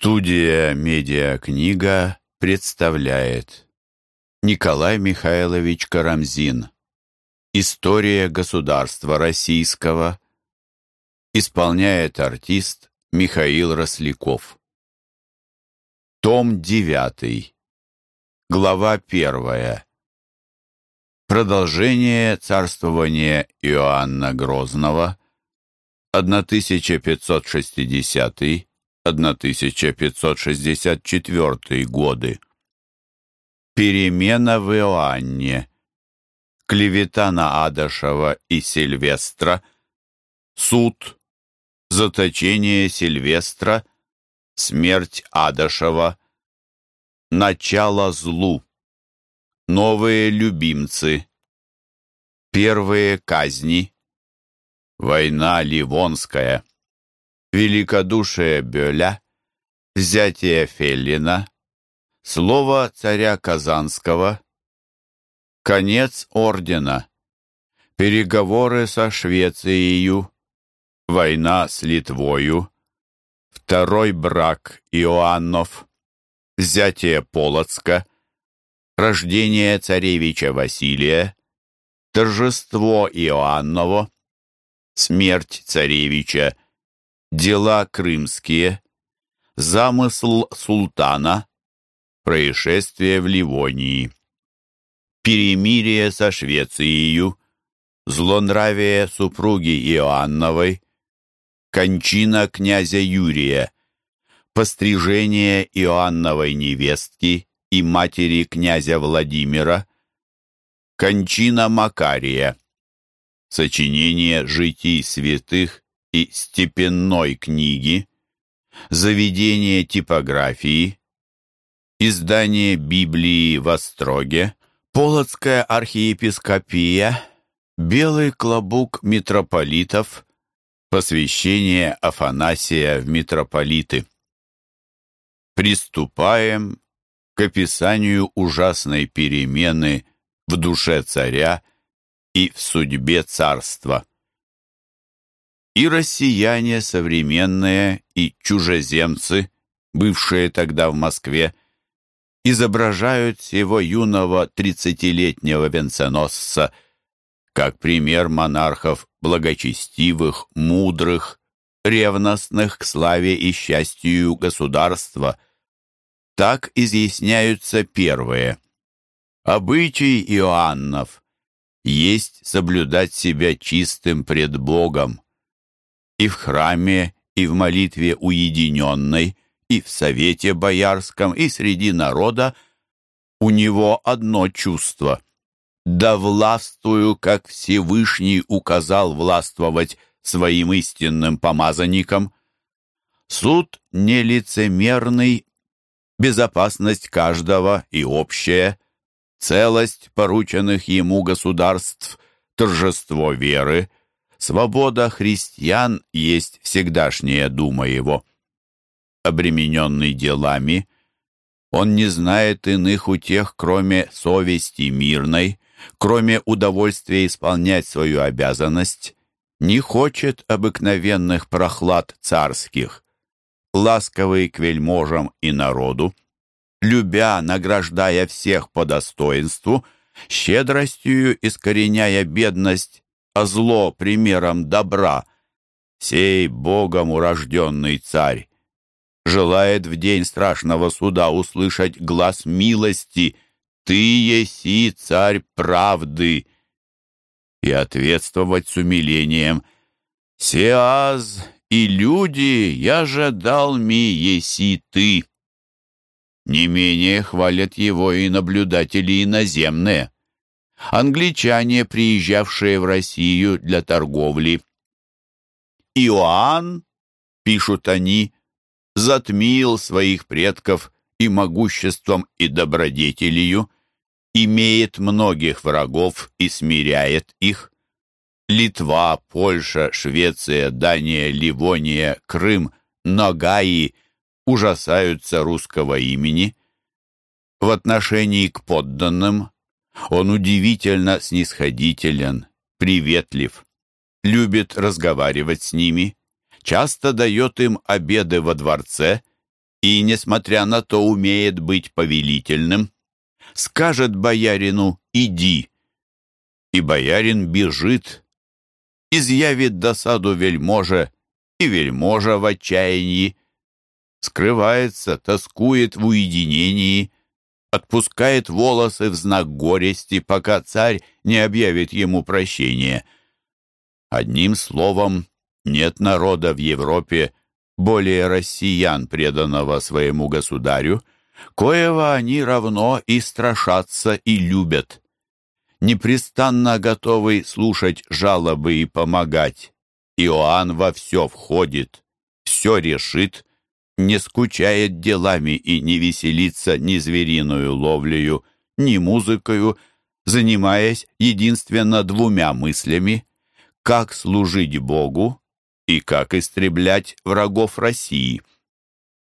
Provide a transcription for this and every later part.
Студия «Медиакнига» представляет Николай Михайлович Карамзин. История государства российского Исполняет артист Михаил Росляков. Том 9 Глава 1 Продолжение царствования Иоанна Грозного. 1560 1564 годы. Перемена в Иоанне. Клевета на Адашева и Сильвестра. Суд. Заточение Сильвестра. Смерть Адашева. Начало злу. Новые любимцы. Первые казни. Война Ливонская великодушие Бёля, взятие Феллина, слово царя Казанского, конец ордена, переговоры со Швецией, война с Литвою, второй брак Иоаннов, взятие Полоцка, рождение царевича Василия, торжество Иоанново, смерть царевича, дела крымские, замысл султана, происшествие в Ливонии, перемирие со Швецией, злонравие супруги Иоанновой, кончина князя Юрия, пострижение Иоанновой невестки и матери князя Владимира, кончина Макария, сочинение житий святых и степенной книги, заведение типографии, издание Библии в Остроге, Полоцкая архиепископия, Белый клобук митрополитов, посвящение Афанасия в митрополиты. Приступаем к описанию ужасной перемены в душе царя и в судьбе царства и россияне современные, и чужеземцы, бывшие тогда в Москве, изображают его юного тридцатилетнего венценосца как пример монархов благочестивых, мудрых, ревностных к славе и счастью государства. Так изъясняются первые. Обычай Иоаннов есть соблюдать себя чистым пред Богом, и в храме, и в молитве уединенной, и в совете боярском, и среди народа у него одно чувство. «Да властвую, как Всевышний указал властвовать своим истинным помазанникам». Суд нелицемерный, безопасность каждого и общая, целость порученных ему государств, торжество веры, Свобода христиан есть всегдашняя дума его. Обремененный делами, он не знает иных утех, кроме совести мирной, кроме удовольствия исполнять свою обязанность, не хочет обыкновенных прохлад царских, ласковый к вельможам и народу, любя, награждая всех по достоинству, щедростью искореняя бедность, а зло примером добра. Сей Богом урожденный царь желает в день страшного суда услышать глаз милости «Ты еси царь правды» и ответствовать с умилением «Сеаз и люди, я же дал ми еси ты». Не менее хвалят его и наблюдатели иноземные англичане, приезжавшие в Россию для торговли. Иоанн, пишут они, затмил своих предков и могуществом, и добродетелью, имеет многих врагов и смиряет их. Литва, Польша, Швеция, Дания, Ливония, Крым, Ногаи ужасаются русского имени. В отношении к подданным он удивительно снисходителен, приветлив, любит разговаривать с ними, часто дает им обеды во дворце и, несмотря на то, умеет быть повелительным. Скажет боярину «иди», и боярин бежит, изъявит досаду вельможе, и вельможа в отчаянии, скрывается, тоскует в уединении, отпускает волосы в знак горести, пока царь не объявит ему прощения. Одним словом, нет народа в Европе более россиян, преданного своему государю, коего они равно и страшатся и любят. Непрестанно готовый слушать жалобы и помогать, Иоанн во все входит, все решит, не скучает делами и не веселится ни звериную ловлею, ни музыкою, занимаясь единственно двумя мыслями — как служить Богу и как истреблять врагов России.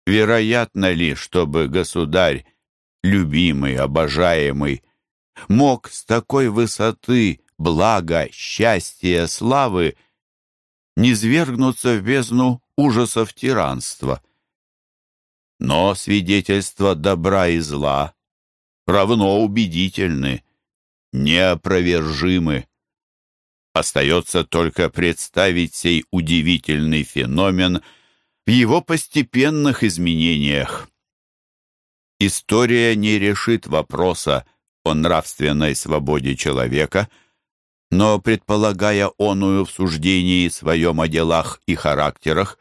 Вероятно ли, чтобы государь, любимый, обожаемый, мог с такой высоты блага, счастья, славы низвергнуться в бездну ужасов тиранства? Но свидетельства добра и зла равно убедительны, неопровержимы. Остается только представить сей удивительный феномен в его постепенных изменениях. История не решит вопроса о нравственной свободе человека, но, предполагая оную в суждении своем о делах и характерах,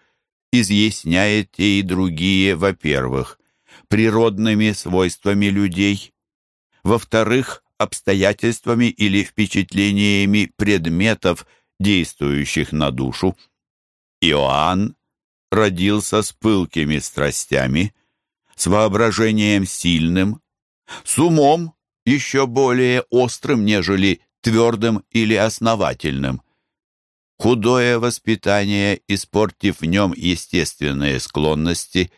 изъясняет и другие, во-первых, природными свойствами людей, во-вторых, обстоятельствами или впечатлениями предметов, действующих на душу. Иоанн родился с пылкими страстями, с воображением сильным, с умом еще более острым, нежели твердым или основательным. Худое воспитание, испортив в нем естественные склонности,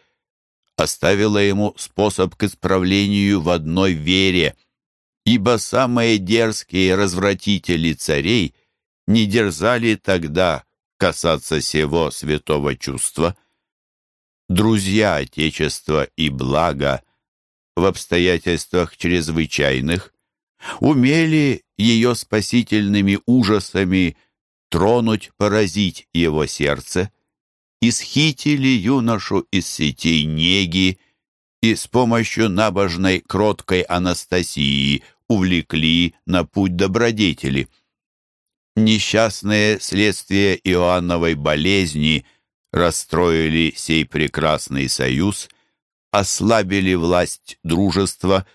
оставило ему способ к исправлению в одной вере, ибо самые дерзкие развратители царей не дерзали тогда касаться сего святого чувства. Друзья Отечества и блага в обстоятельствах чрезвычайных умели ее спасительными ужасами тронуть, поразить его сердце, исхитили юношу из сетей неги и с помощью набожной кроткой Анастасии увлекли на путь добродетели. Несчастные следствия Иоанновой болезни расстроили сей прекрасный союз, ослабили власть дружества,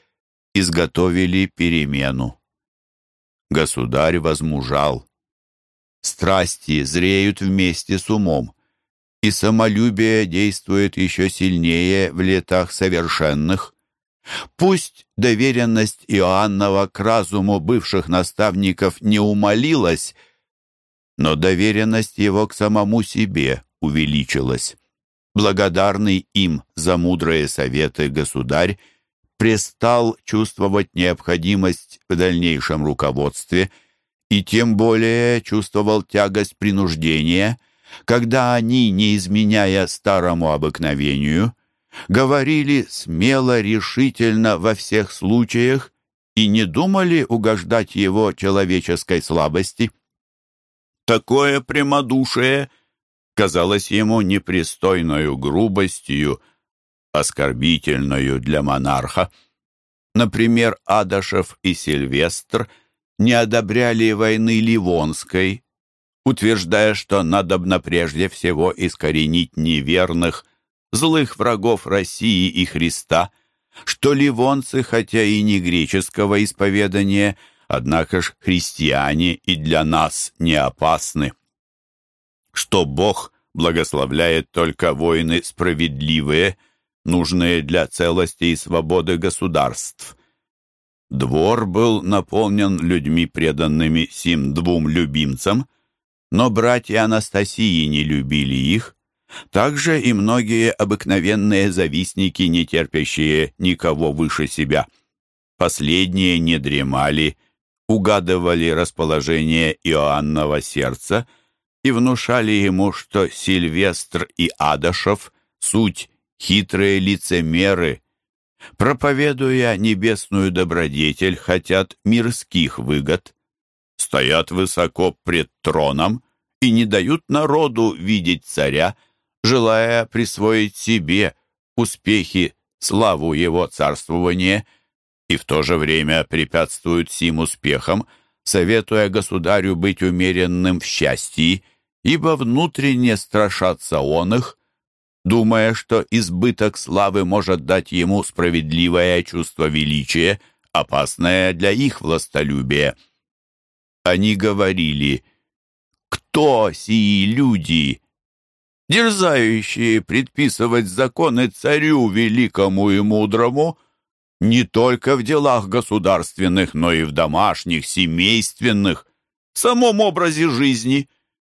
изготовили перемену. Государь возмужал, страсти зреют вместе с умом, и самолюбие действует еще сильнее в летах совершенных. Пусть доверенность Иоаннова к разуму бывших наставников не умолилась, но доверенность его к самому себе увеличилась. Благодарный им за мудрые советы государь престал чувствовать необходимость в дальнейшем руководстве – и тем более чувствовал тягость принуждения, когда они, не изменяя старому обыкновению, говорили смело, решительно во всех случаях и не думали угождать его человеческой слабости. Такое прямодушие казалось ему непристойною грубостью, оскорбительною для монарха. Например, Адашев и Сильвестр – не одобряли войны Ливонской, утверждая, что надобно прежде всего искоренить неверных, злых врагов России и Христа, что ливонцы, хотя и не греческого исповедания, однако ж христиане и для нас не опасны, что Бог благословляет только войны справедливые, нужные для целости и свободы государств, Двор был наполнен людьми, преданными сим двум любимцам, но братья Анастасии не любили их, также и многие обыкновенные завистники, не терпящие никого выше себя. Последние не дремали, угадывали расположение Иоаннова сердца и внушали ему, что Сильвестр и Адашев — суть хитрые лицемеры, проповедуя небесную добродетель, хотят мирских выгод, стоят высоко пред троном и не дают народу видеть царя, желая присвоить себе успехи, славу его царствования, и в то же время препятствуют сим успехам, советуя государю быть умеренным в счастье, ибо внутренне страшатся он их, думая, что избыток славы может дать ему справедливое чувство величия, опасное для их властолюбия. Они говорили, «Кто сии люди?» дерзающие предписывать законы царю великому и мудрому, не только в делах государственных, но и в домашних, семейственных, в самом образе жизни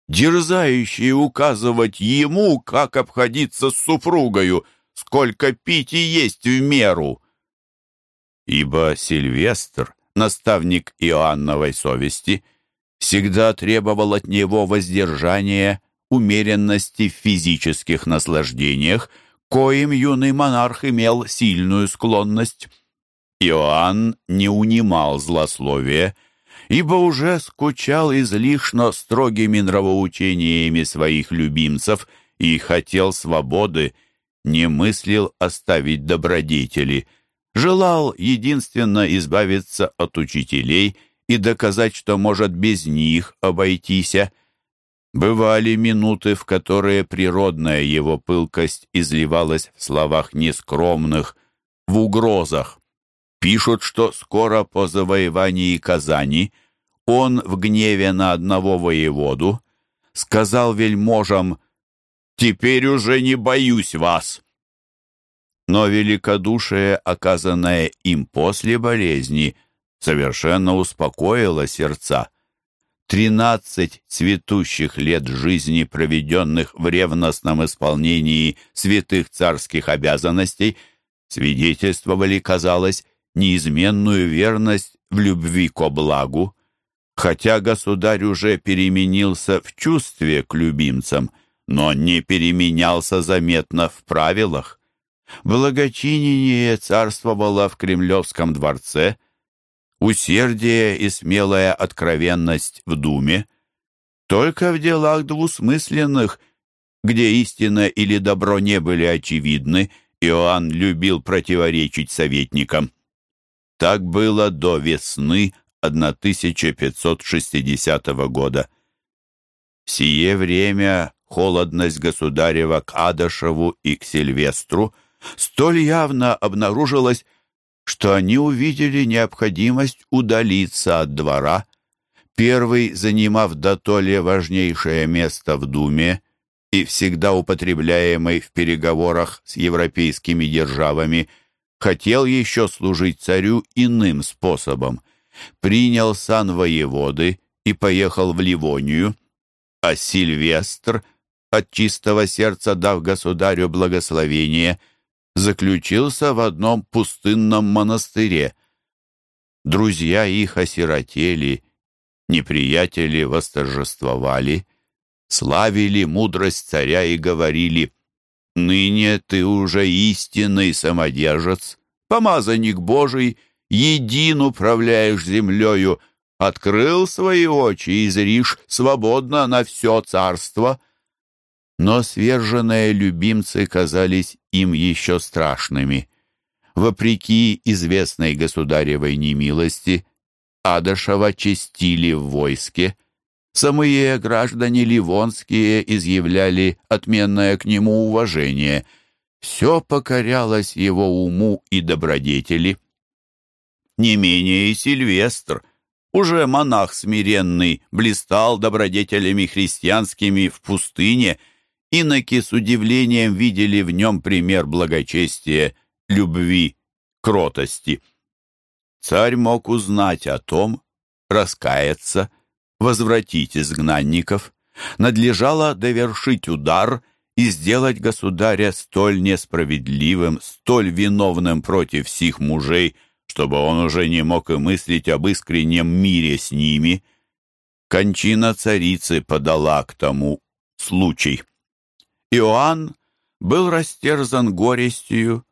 дерзающие указывать ему, как обходиться с супругою, сколько пить и есть в меру. Ибо Сильвестр, наставник Иоанновой совести, всегда требовал от него воздержания, умеренности в физических наслаждениях, коим юный монарх имел сильную склонность. Иоанн не унимал злословия, ибо уже скучал излишно строгими нравоучениями своих любимцев и хотел свободы, не мыслил оставить добродетели, желал единственно избавиться от учителей и доказать, что может без них обойтись. Бывали минуты, в которые природная его пылкость изливалась в словах нескромных, в угрозах. Пишут, что скоро по завоевании Казани он в гневе на одного воеводу сказал вельможам «Теперь уже не боюсь вас». Но великодушие, оказанное им после болезни, совершенно успокоило сердца. Тринадцать цветущих лет жизни, проведенных в ревностном исполнении святых царских обязанностей, свидетельствовали, казалось, неизменную верность в любви ко благу, хотя государь уже переменился в чувстве к любимцам, но не переменялся заметно в правилах. Благочинение царствовало в Кремлевском дворце, усердие и смелая откровенность в думе, только в делах двусмысленных, где истина или добро не были очевидны, Иоанн любил противоречить советникам. Так было до весны 1560 года. В сие время холодность государева к Адашеву и к Сильвестру столь явно обнаружилась, что они увидели необходимость удалиться от двора, первый, занимав дотоле важнейшее место в Думе и всегда употребляемый в переговорах с европейскими державами – хотел еще служить царю иным способом. Принял сан воеводы и поехал в Ливонию, а Сильвестр, от чистого сердца дав государю благословение, заключился в одном пустынном монастыре. Друзья их осиротели, неприятели восторжествовали, славили мудрость царя и говорили Ныне ты уже истинный самодержец, помазанник Божий, един управляешь землею, открыл свои очи и зришь свободно на все царство. Но сверженные любимцы казались им еще страшными. Вопреки известной государевой немилости, Адашева честили в войске — Самые граждане ливонские изъявляли отменное к нему уважение. Все покорялось его уму и добродетели. Не менее и Сильвестр, уже монах смиренный, блистал добродетелями христианскими в пустыне, иноки с удивлением видели в нем пример благочестия, любви, кротости. Царь мог узнать о том, раскаяться, возвратить изгнанников, надлежало довершить удар и сделать государя столь несправедливым, столь виновным против всех мужей, чтобы он уже не мог и мыслить об искреннем мире с ними. Кончина царицы подала к тому случай. Иоанн был растерзан горестью.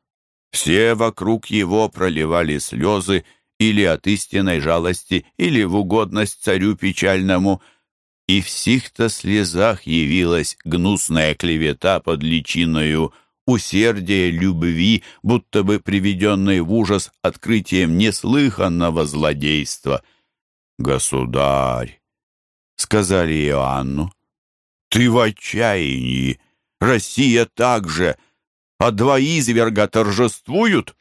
Все вокруг его проливали слезы или от истинной жалости, или в угодность царю печальному, и в сих-то слезах явилась гнусная клевета под личиною усердия любви, будто бы приведенной в ужас открытием неслыханного злодейства. «Государь!» — сказали Иоанну. «Ты в отчаянии! Россия также! А два изверга торжествуют!»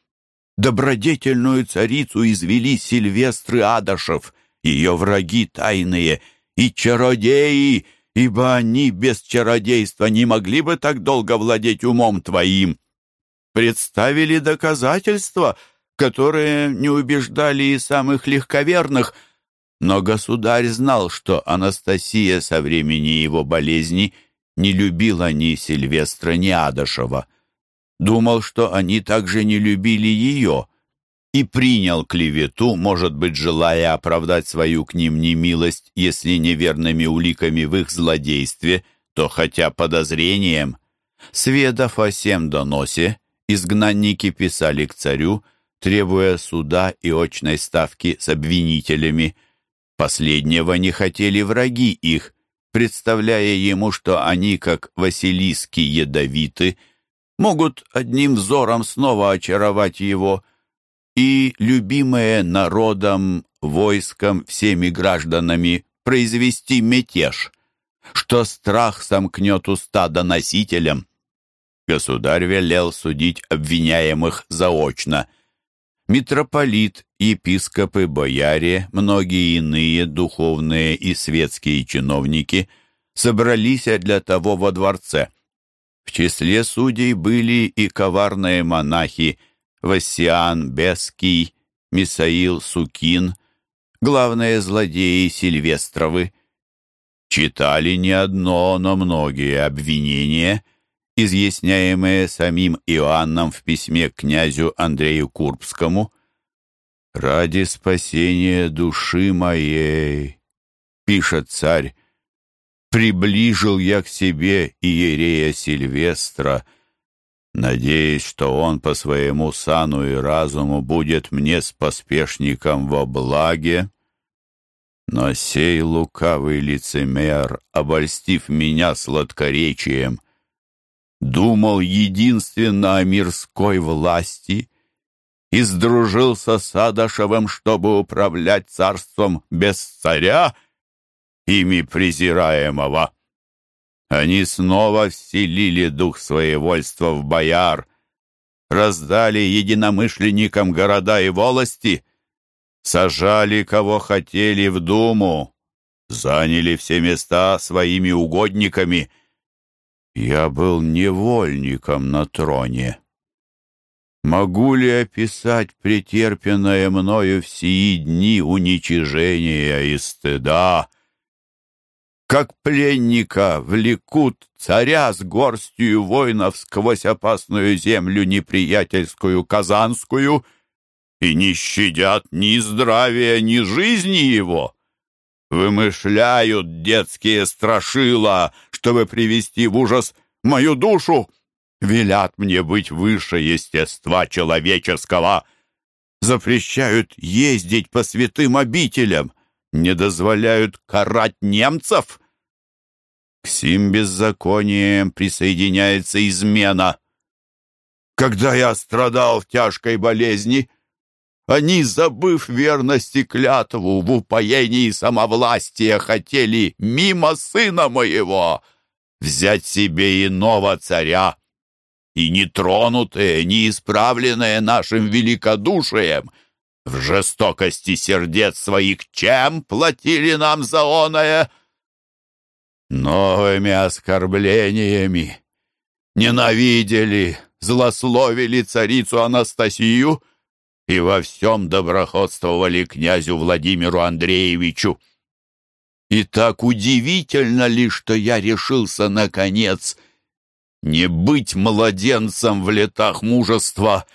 Добродетельную царицу извели Сильвестры Адашев, ее враги тайные, и чародеи, ибо они без чародейства не могли бы так долго владеть умом твоим. Представили доказательства, которые не убеждали и самых легковерных, но государь знал, что Анастасия со времени его болезни не любила ни Сильвестра, ни Адашева думал, что они также не любили ее, и принял клевету, может быть, желая оправдать свою к ним немилость, если неверными уликами в их злодействе, то хотя подозрением. Сведав о сем доносе, изгнанники писали к царю, требуя суда и очной ставки с обвинителями. Последнего не хотели враги их, представляя ему, что они, как Василиски, ядовиты – могут одним взором снова очаровать его, и, любимые народом, войском, всеми гражданами, произвести мятеж, что страх сомкнет уста доносителям. Государь велел судить обвиняемых заочно. Митрополит, епископы, бояре, многие иные духовные и светские чиновники собрались для того во дворце – в числе судей были и коварные монахи Вассиан Беский, Мисаил Сукин, главные злодеи Сильвестровы. Читали не одно, но многие обвинения, изъясняемые самим Иоанном в письме к князю Андрею Курбскому. «Ради спасения души моей», — пишет царь, приближил я к себе Иерея Сильвестра, надеясь, что он по своему сану и разуму будет мне с поспешником во благе. Но сей лукавый лицемер, обольстив меня сладкоречием, думал единственно о мирской власти и сдружился с Адашевым, чтобы управлять царством без царя ими презираемого. Они снова вселили дух своевольства в бояр, раздали единомышленникам города и волости, сажали, кого хотели, в думу, заняли все места своими угодниками. Я был невольником на троне. Могу ли описать претерпенное мною в сии дни уничижения и стыда, как пленника влекут царя с горстью воинов сквозь опасную землю неприятельскую Казанскую и не щадят ни здравия, ни жизни его. Вымышляют детские страшила, чтобы привести в ужас мою душу. Велят мне быть выше естества человеческого. Запрещают ездить по святым обителям, не дозволяют карать немцев, к сим беззакониям присоединяется измена. Когда я страдал в тяжкой болезни, они, забыв верности клятву, в упоении самовластия хотели мимо сына моего взять себе иного царя. И нетронутые, неисправленные нашим великодушием, в жестокости сердец своих чем платили нам за оное — новыми оскорблениями. Ненавидели, злословили царицу Анастасию и во всем доброходствовали князю Владимиру Андреевичу. И так удивительно ли, что я решился, наконец, не быть младенцем в летах мужества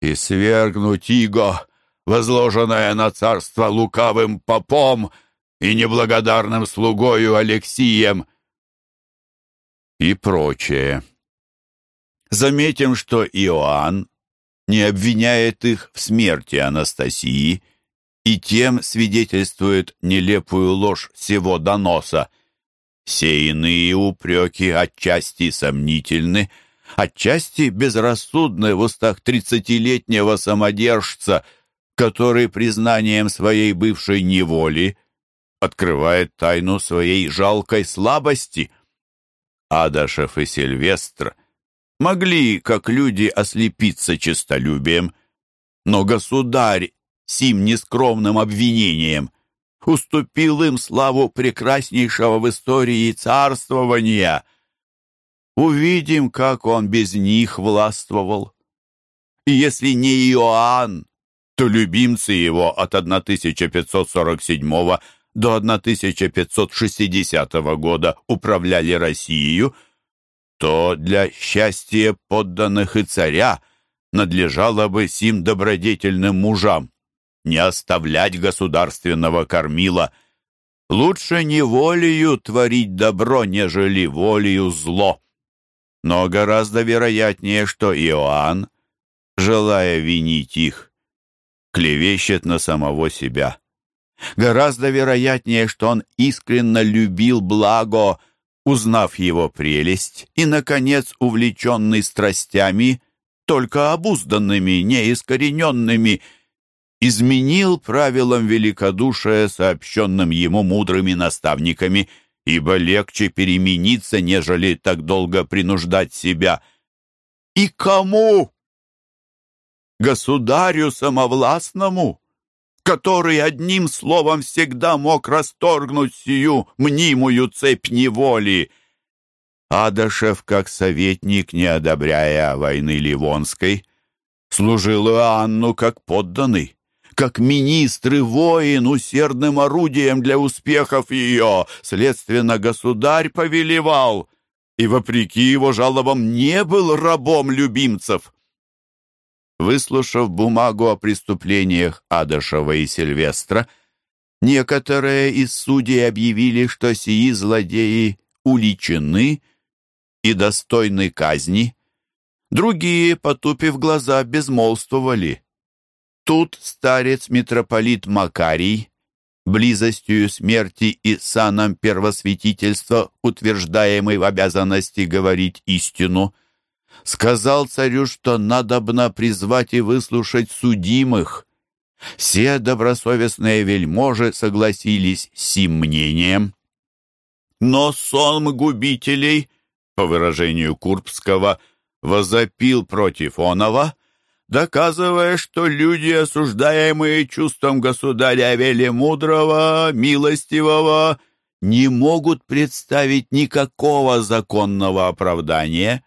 и свергнуть иго, возложенное на царство лукавым попом — и неблагодарным слугою Алексием и прочее. Заметим, что Иоанн не обвиняет их в смерти Анастасии и тем свидетельствует нелепую ложь всего доноса. Все иные упреки отчасти сомнительны, отчасти безрассудны в устах тридцатилетнего самодержца, который признанием своей бывшей неволи открывает тайну своей жалкой слабости. Адашев и Сильвестр могли, как люди, ослепиться честолюбием, но государь сим нескромным обвинением уступил им славу прекраснейшего в истории царствования. Увидим, как он без них властвовал. И если не Иоанн, то любимцы его от 1547 до 1560 года управляли Россией, то для счастья подданных и царя надлежало бы сим добродетельным мужам не оставлять государственного кормила. Лучше не волею творить добро, нежели волею зло. Но гораздо вероятнее, что Иоанн, желая винить их, клевещет на самого себя. Гораздо вероятнее, что он искренне любил благо, узнав его прелесть, и, наконец, увлеченный страстями, только обузданными, неискорененными, изменил правилам великодушия, сообщенным ему мудрыми наставниками, ибо легче перемениться, нежели так долго принуждать себя. И кому? Государю самовластному? который одним словом всегда мог расторгнуть сию мнимую цепь неволи. Адашев, как советник, не одобряя войны Ливонской, служил Иоанну как подданный, как министр и воин усердным орудием для успехов ее. Следственно, государь повелевал, и, вопреки его жалобам, не был рабом любимцев. Выслушав бумагу о преступлениях Адашева и Сильвестра, некоторые из судей объявили, что сии злодеи уличены и достойны казни. Другие, потупив глаза, безмолвствовали. Тут старец-митрополит Макарий, близостью смерти и саном первосвятительства, утверждаемый в обязанности говорить истину, сказал царю, что надобно призвать и выслушать судимых. Все добросовестные вельможи согласились с сим мнением. Но сон губителей, по выражению Курбского, возопил против Онова, доказывая, что люди, осуждаемые чувством государя Велемудрого, милостивого, не могут представить никакого законного оправдания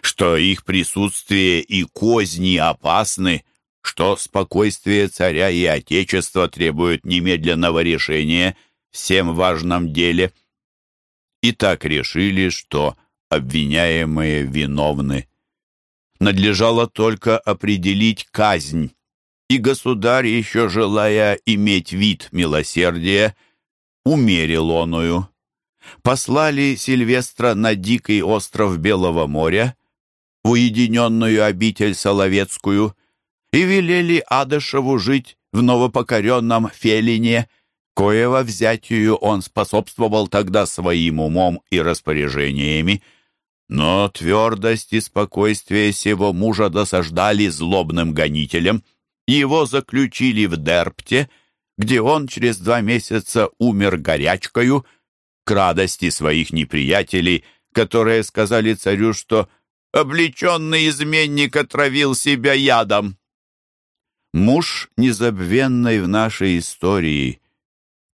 что их присутствие и козни опасны, что спокойствие царя и отечества требует немедленного решения всем важном деле. И так решили, что обвиняемые виновны. Надлежало только определить казнь, и государь, еще желая иметь вид милосердия, умерил оную. Послали Сильвестра на дикий остров Белого моря, в уединенную обитель Соловецкую и велели Адышеву жить в новопокоренном Фелине, коего взятию он способствовал тогда своим умом и распоряжениями. Но твердость и спокойствие сего мужа досаждали злобным гонителям. Его заключили в Дерпте, где он через два месяца умер горячкою, к радости своих неприятелей, которые сказали царю, что облеченный изменник отравил себя ядом. Муж незабвенный в нашей истории,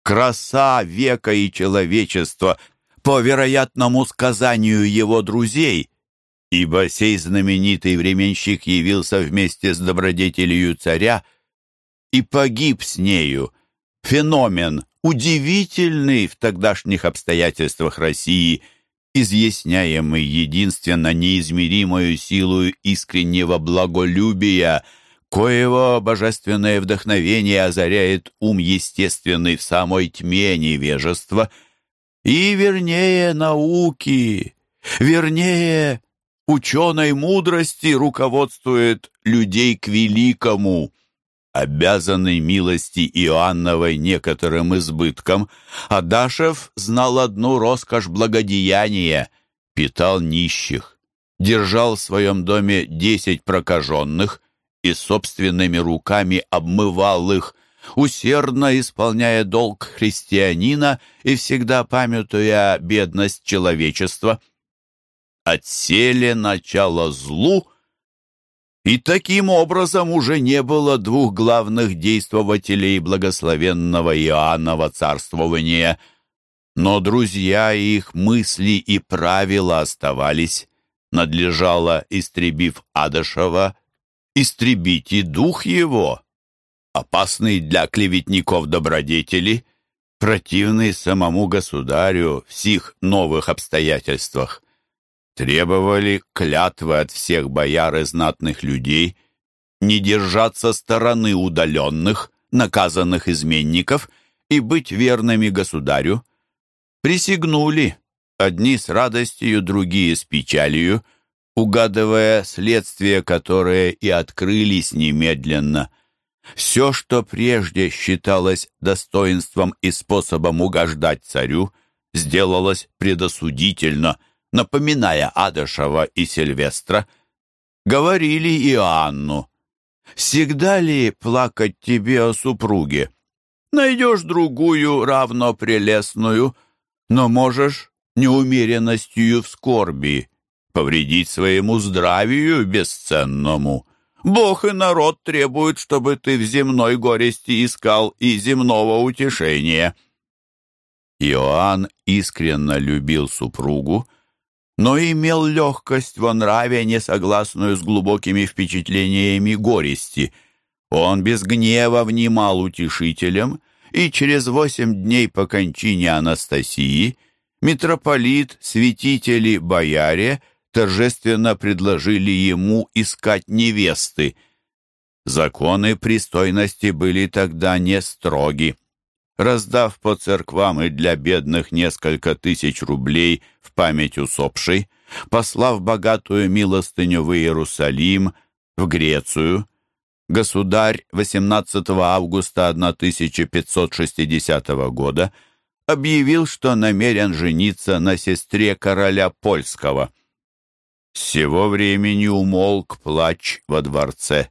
краса века и человечества, по вероятному сказанию его друзей, ибо сей знаменитый временщик явился вместе с добродетелью царя и погиб с нею. Феномен, удивительный в тогдашних обстоятельствах России – изъясняемый единственно неизмеримую силу искреннего благолюбия, коего божественное вдохновение озаряет ум естественный в самой тьме невежества, и вернее науки, вернее ученой мудрости руководствует людей к великому. Обязанный милости Иоанновой некоторым избытком, Адашев знал одну роскошь благодеяния — питал нищих, держал в своем доме десять прокаженных и собственными руками обмывал их, усердно исполняя долг христианина и всегда памятуя бедность человечества. Отсели начало злу, и таким образом уже не было двух главных действователей благословенного Иоаннова царствования, но друзья их мысли и правила оставались. Надлежало, истребив Адашева, истребить и дух его опасный для клеветников добродетели, противный самому государю в сих новых обстоятельствах. Требовали клятвы от всех бояр и знатных людей не держаться стороны удаленных, наказанных изменников и быть верными государю. Присягнули, одни с радостью, другие с печалью, угадывая следствия, которые и открылись немедленно – все, что прежде считалось достоинством и способом угождать царю, сделалось предосудительно, напоминая Адышева и Сильвестра. Говорили Иоанну, «Всегда ли плакать тебе о супруге? Найдешь другую, равно прелестную, но можешь неумеренностью в скорби повредить своему здравию бесценному». Бог и народ требуют, чтобы ты в земной горести искал и земного утешения». Иоанн искренне любил супругу, но имел легкость во нраве, несогласную с глубокими впечатлениями горести. Он без гнева внимал утешителям, и через восемь дней по кончине Анастасии митрополит, святители, бояре торжественно предложили ему искать невесты. Законы пристойности были тогда не строги. Раздав по церквам и для бедных несколько тысяч рублей в память усопшей, послав богатую милостыню в Иерусалим, в Грецию, государь 18 августа 1560 года объявил, что намерен жениться на сестре короля польского – с сего времени умолк плач во дворце.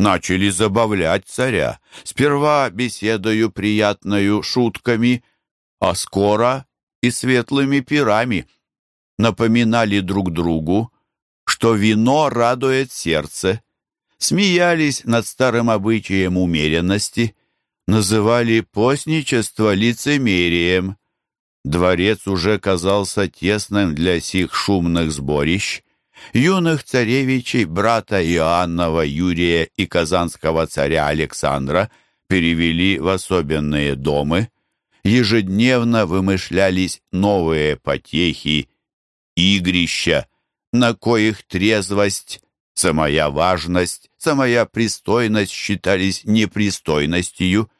Начали забавлять царя, сперва беседою приятною шутками, а скоро и светлыми пирами. Напоминали друг другу, что вино радует сердце, смеялись над старым обычаем умеренности, называли постничество лицемерием, Дворец уже казался тесным для сих шумных сборищ. Юных царевичей, брата Иоаннова Юрия и казанского царя Александра перевели в особенные домы. Ежедневно вымышлялись новые потехи, игрища, на коих трезвость, самая важность, самая пристойность считались непристойностью.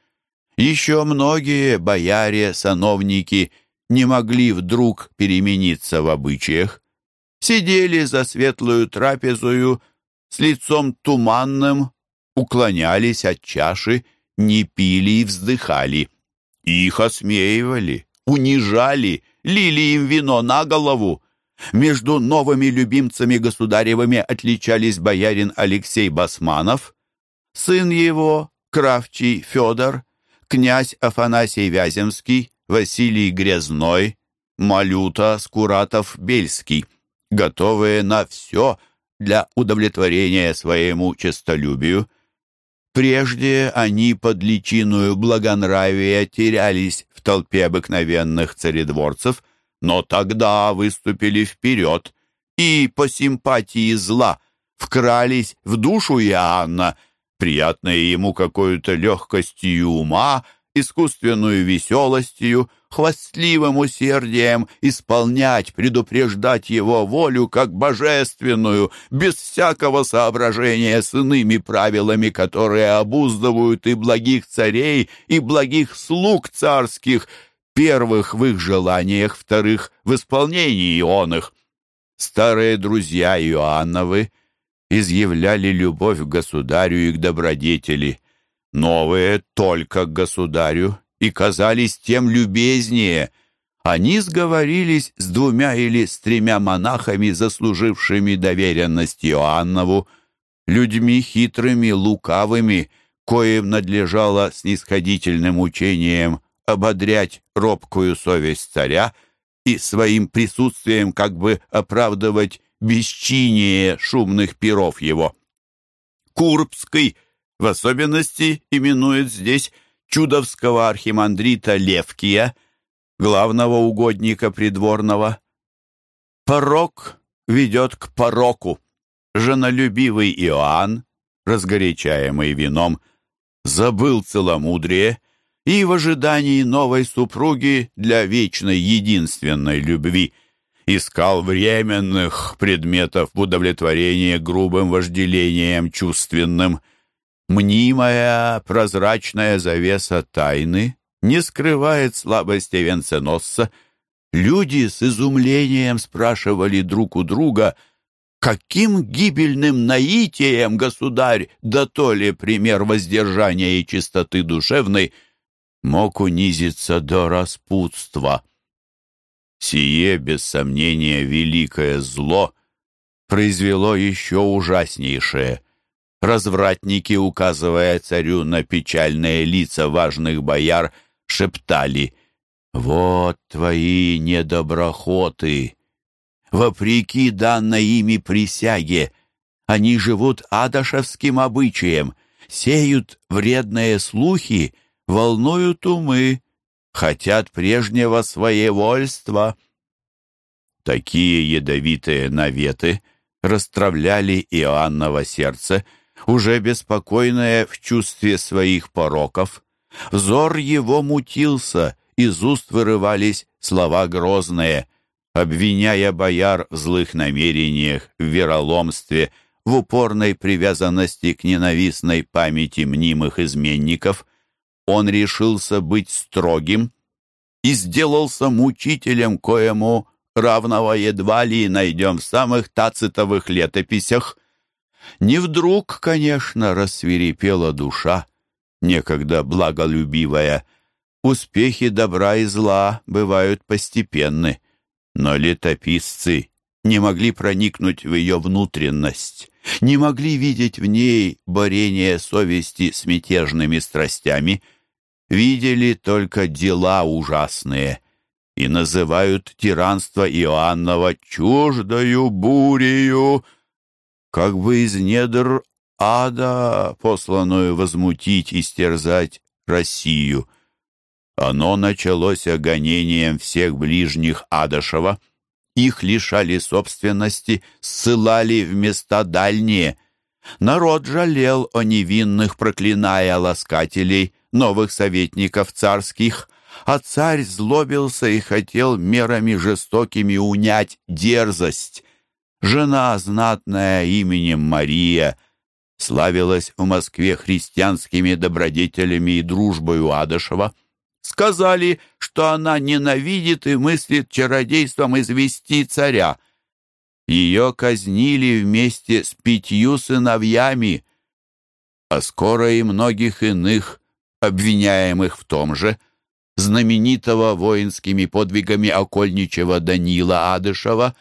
Еще многие бояре, сановники – не могли вдруг перемениться в обычаях, сидели за светлую трапезою с лицом туманным, уклонялись от чаши, не пили и вздыхали. Их осмеивали, унижали, лили им вино на голову. Между новыми любимцами государевыми отличались боярин Алексей Басманов, сын его, Кравчий Федор, князь Афанасий Вяземский, Василий Грязной, Малюта Скуратов-Бельский, готовые на все для удовлетворения своему честолюбию. Прежде они под личиную благонравия терялись в толпе обыкновенных царедворцев, но тогда выступили вперед и по симпатии зла вкрались в душу Иоанна, приятная ему какой-то легкостью ума, искусственную веселостью, хвастливым усердием исполнять, предупреждать его волю как божественную, без всякого соображения с иными правилами, которые обуздывают и благих царей, и благих слуг царских, первых в их желаниях, вторых в исполнении он их. старые друзья Иоанновы изъявляли любовь к государю и к добродетели, новые только к государю и казались тем любезнее. Они сговорились с двумя или с тремя монахами, заслужившими доверенность Иоаннову, людьми хитрыми, лукавыми, коим надлежало снисходительным учением ободрять робкую совесть царя и своим присутствием как бы оправдывать бесчиние шумных перов его. Курбский в особенности именует здесь чудовского архимандрита Левкия, главного угодника придворного. Порок ведет к пороку. Женолюбивый Иоанн, разгорячаемый вином, забыл целомудрие и в ожидании новой супруги для вечной единственной любви искал временных предметов в удовлетворение грубым вожделением чувственным. Мнимая прозрачная завеса тайны не скрывает слабости венценосца. Люди с изумлением спрашивали друг у друга, каким гибельным наитием, государь, да то ли пример воздержания и чистоты душевной, мог унизиться до распутства. Сие, без сомнения, великое зло произвело еще ужаснейшее. Развратники, указывая царю на печальные лица важных бояр, шептали «Вот твои недоброхоты! Вопреки данной ими присяге, они живут адашевским обычаем, сеют вредные слухи, волнуют умы, хотят прежнего своевольства. Такие ядовитые наветы расстравляли Иоанново сердце, уже беспокойное в чувстве своих пороков. Взор его мутился, из уст вырывались слова грозные, обвиняя бояр в злых намерениях, в вероломстве, в упорной привязанности к ненавистной памяти мнимых изменников он решился быть строгим и сделался мучителем, коему равного едва ли найдем в самых тацитовых летописях. Не вдруг, конечно, рассверепела душа, некогда благолюбивая. Успехи добра и зла бывают постепенны, но летописцы не могли проникнуть в ее внутренность, не могли видеть в ней борение совести с мятежными страстями — видели только дела ужасные и называют тиранство Иоаннова чуждою бурею, как бы из недр ада, посланную возмутить и стерзать Россию. Оно началось огонением всех ближних Адашева, их лишали собственности, ссылали в места дальние. Народ жалел о невинных, проклиная ласкателей, новых советников царских, а царь злобился и хотел мерами жестокими унять дерзость. Жена, знатная именем Мария, славилась в Москве христианскими добродетелями и дружбою Адышева. Сказали, что она ненавидит и мыслит чародейством извести царя. Ее казнили вместе с пятью сыновьями, а скоро и многих иных обвиняемых в том же, знаменитого воинскими подвигами окольничего Данила Адышева,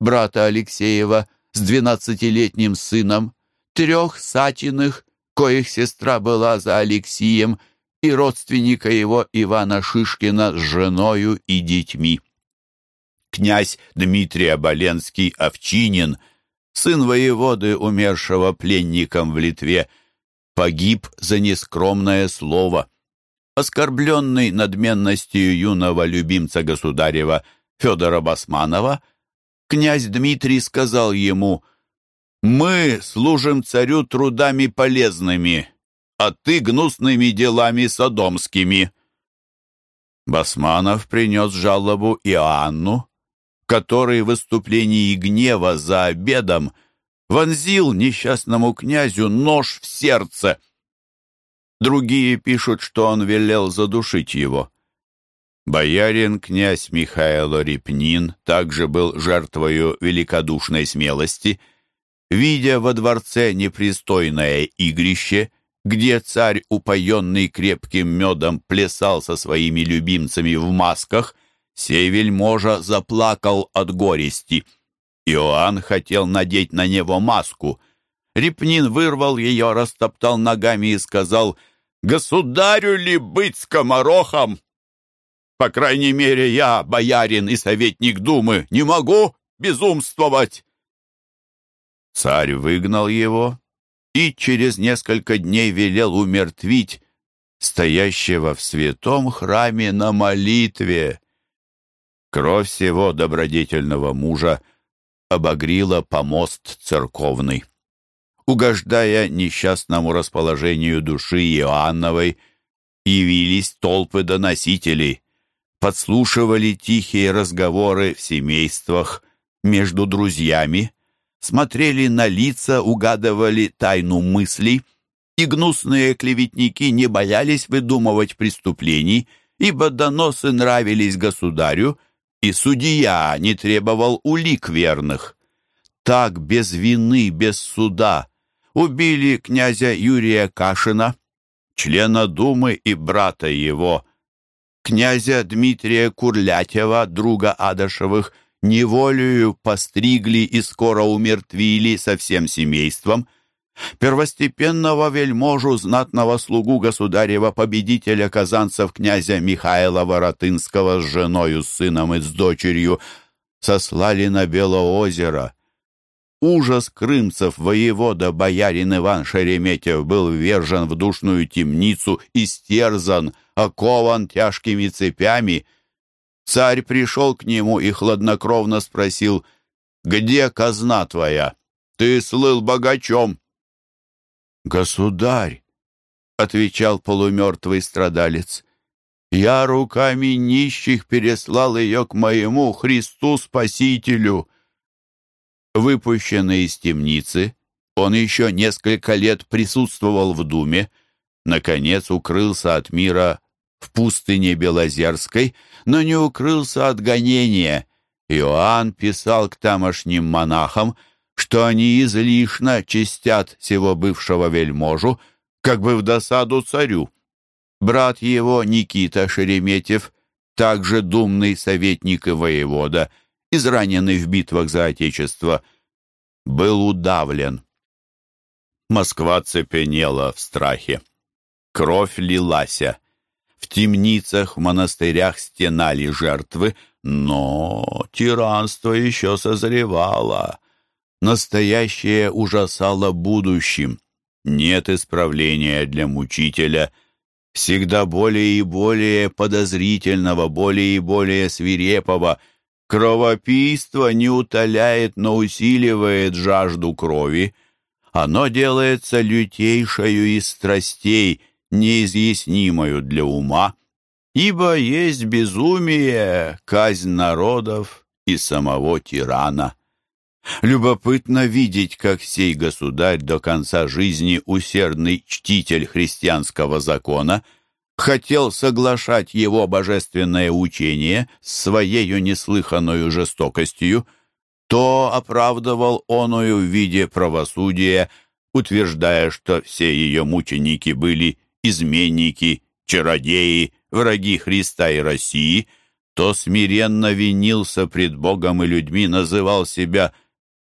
брата Алексеева, с двенадцатилетним сыном, трех Сатиных, коих сестра была за Алексием, и родственника его Ивана Шишкина с женою и детьми. Князь Дмитрий Оболенский Овчинин, сын воеводы, умершего пленником в Литве, погиб за нескромное слово. Оскорбленный надменностью юного любимца государева Федора Басманова, князь Дмитрий сказал ему «Мы служим царю трудами полезными, а ты гнусными делами содомскими». Басманов принес жалобу Иоанну, который в выступлении гнева за обедом – вонзил несчастному князю нож в сердце. Другие пишут, что он велел задушить его. Боярин князь Михаил Репнин также был жертвою великодушной смелости. Видя во дворце непристойное игрище, где царь, упоенный крепким медом, плясал со своими любимцами в масках, сей вельможа заплакал от горести. Иоанн хотел надеть на него маску. Репнин вырвал ее, растоптал ногами и сказал, «Государю ли быть скоморохом?» По крайней мере, я, боярин и советник думы, не могу безумствовать. Царь выгнал его и через несколько дней велел умертвить стоящего в святом храме на молитве. Кровь всего добродетельного мужа обогрила помост церковный. Угождая несчастному расположению души Иоанновой, явились толпы доносителей, подслушивали тихие разговоры в семействах, между друзьями, смотрели на лица, угадывали тайну мыслей, и гнусные клеветники не боялись выдумывать преступлений, ибо доносы нравились государю, и судья не требовал улик верных. Так, без вины, без суда, убили князя Юрия Кашина, члена Думы и брата его, князя Дмитрия Курлятева, друга Адашевых, неволею постригли и скоро умертвили со всем семейством, первостепенного вельможу, знатного слугу государева победителя казанцев князя Михаила Воротынского с женою, сыном и с дочерью сослали на Белоозеро. Ужас крымцев, воевода, боярин Иван Шереметьев был ввержен в душную темницу, истерзан — окован тяжкими цепями. Царь пришел к нему и хладнокровно спросил, «Где казна твоя? Ты слыл богачом». «Государь», — отвечал полумертвый страдалец, «я руками нищих переслал ее к моему Христу Спасителю». Выпущенный из темницы, он еще несколько лет присутствовал в Думе, наконец укрылся от мира в пустыне Белозерской, но не укрылся от гонения. Иоанн писал к тамошним монахам, что они излишне чистят всего бывшего вельможу, как бы в досаду царю. Брат его, Никита Шереметьев, также думный советник и воевода, израненный в битвах за Отечество, был удавлен. Москва цепенела в страхе. Кровь лилася. В темницах, в монастырях стенали жертвы, но тиранство еще созревало. Настоящее ужасало будущим. Нет исправления для мучителя. Всегда более и более подозрительного, более и более свирепого. Кровопийство не утоляет, но усиливает жажду крови. Оно делается лютейшою из страстей — неизъяснимою для ума, ибо есть безумие, казнь народов и самого тирана. Любопытно видеть, как сей государь до конца жизни усердный чтитель христианского закона хотел соглашать его божественное учение с своею неслыханную жестокостью, то оправдывал оную в виде правосудия, утверждая, что все ее мученики были изменники, чародеи, враги Христа и России, то смиренно винился пред Богом и людьми, называл себя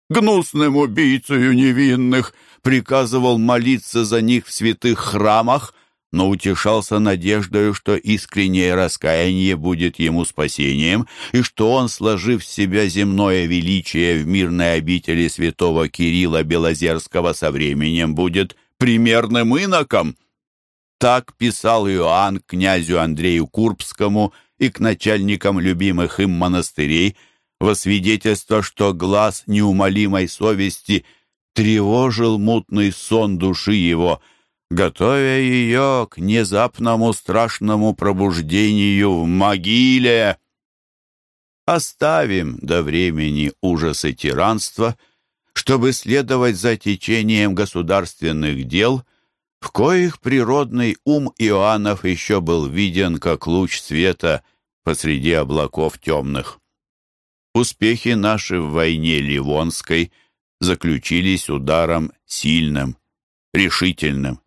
гнусным убийцею невинных, приказывал молиться за них в святых храмах, но утешался надеждою, что искреннее раскаяние будет ему спасением, и что он, сложив в себя земное величие в мирной обители святого Кирилла Белозерского, со временем будет примерным иноком. Так писал Иоанн князю Андрею Курбскому и к начальникам любимых им монастырей во свидетельство, что глаз неумолимой совести тревожил мутный сон души его, готовя ее к внезапному страшному пробуждению в могиле. Оставим до времени ужасы тиранства, чтобы следовать за течением государственных дел — в коих природный ум Иоаннов еще был виден как луч света посреди облаков темных. Успехи наши в войне Ливонской заключились ударом сильным, решительным.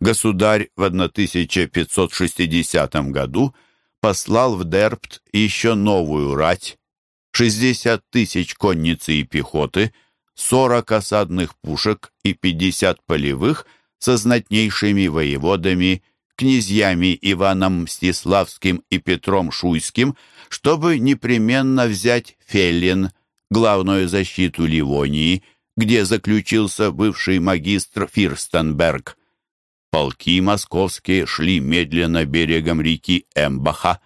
Государь в 1560 году послал в Дерпт еще новую рать, 60 тысяч конницы и пехоты, 40 осадных пушек и 50 полевых со знатнейшими воеводами князьями Иваном Мстиславским и Петром Шуйским, чтобы непременно взять Феллин, главную защиту Ливонии, где заключился бывший магистр Фирстенберг. Полки московские шли медленно берегом реки Эмбаха.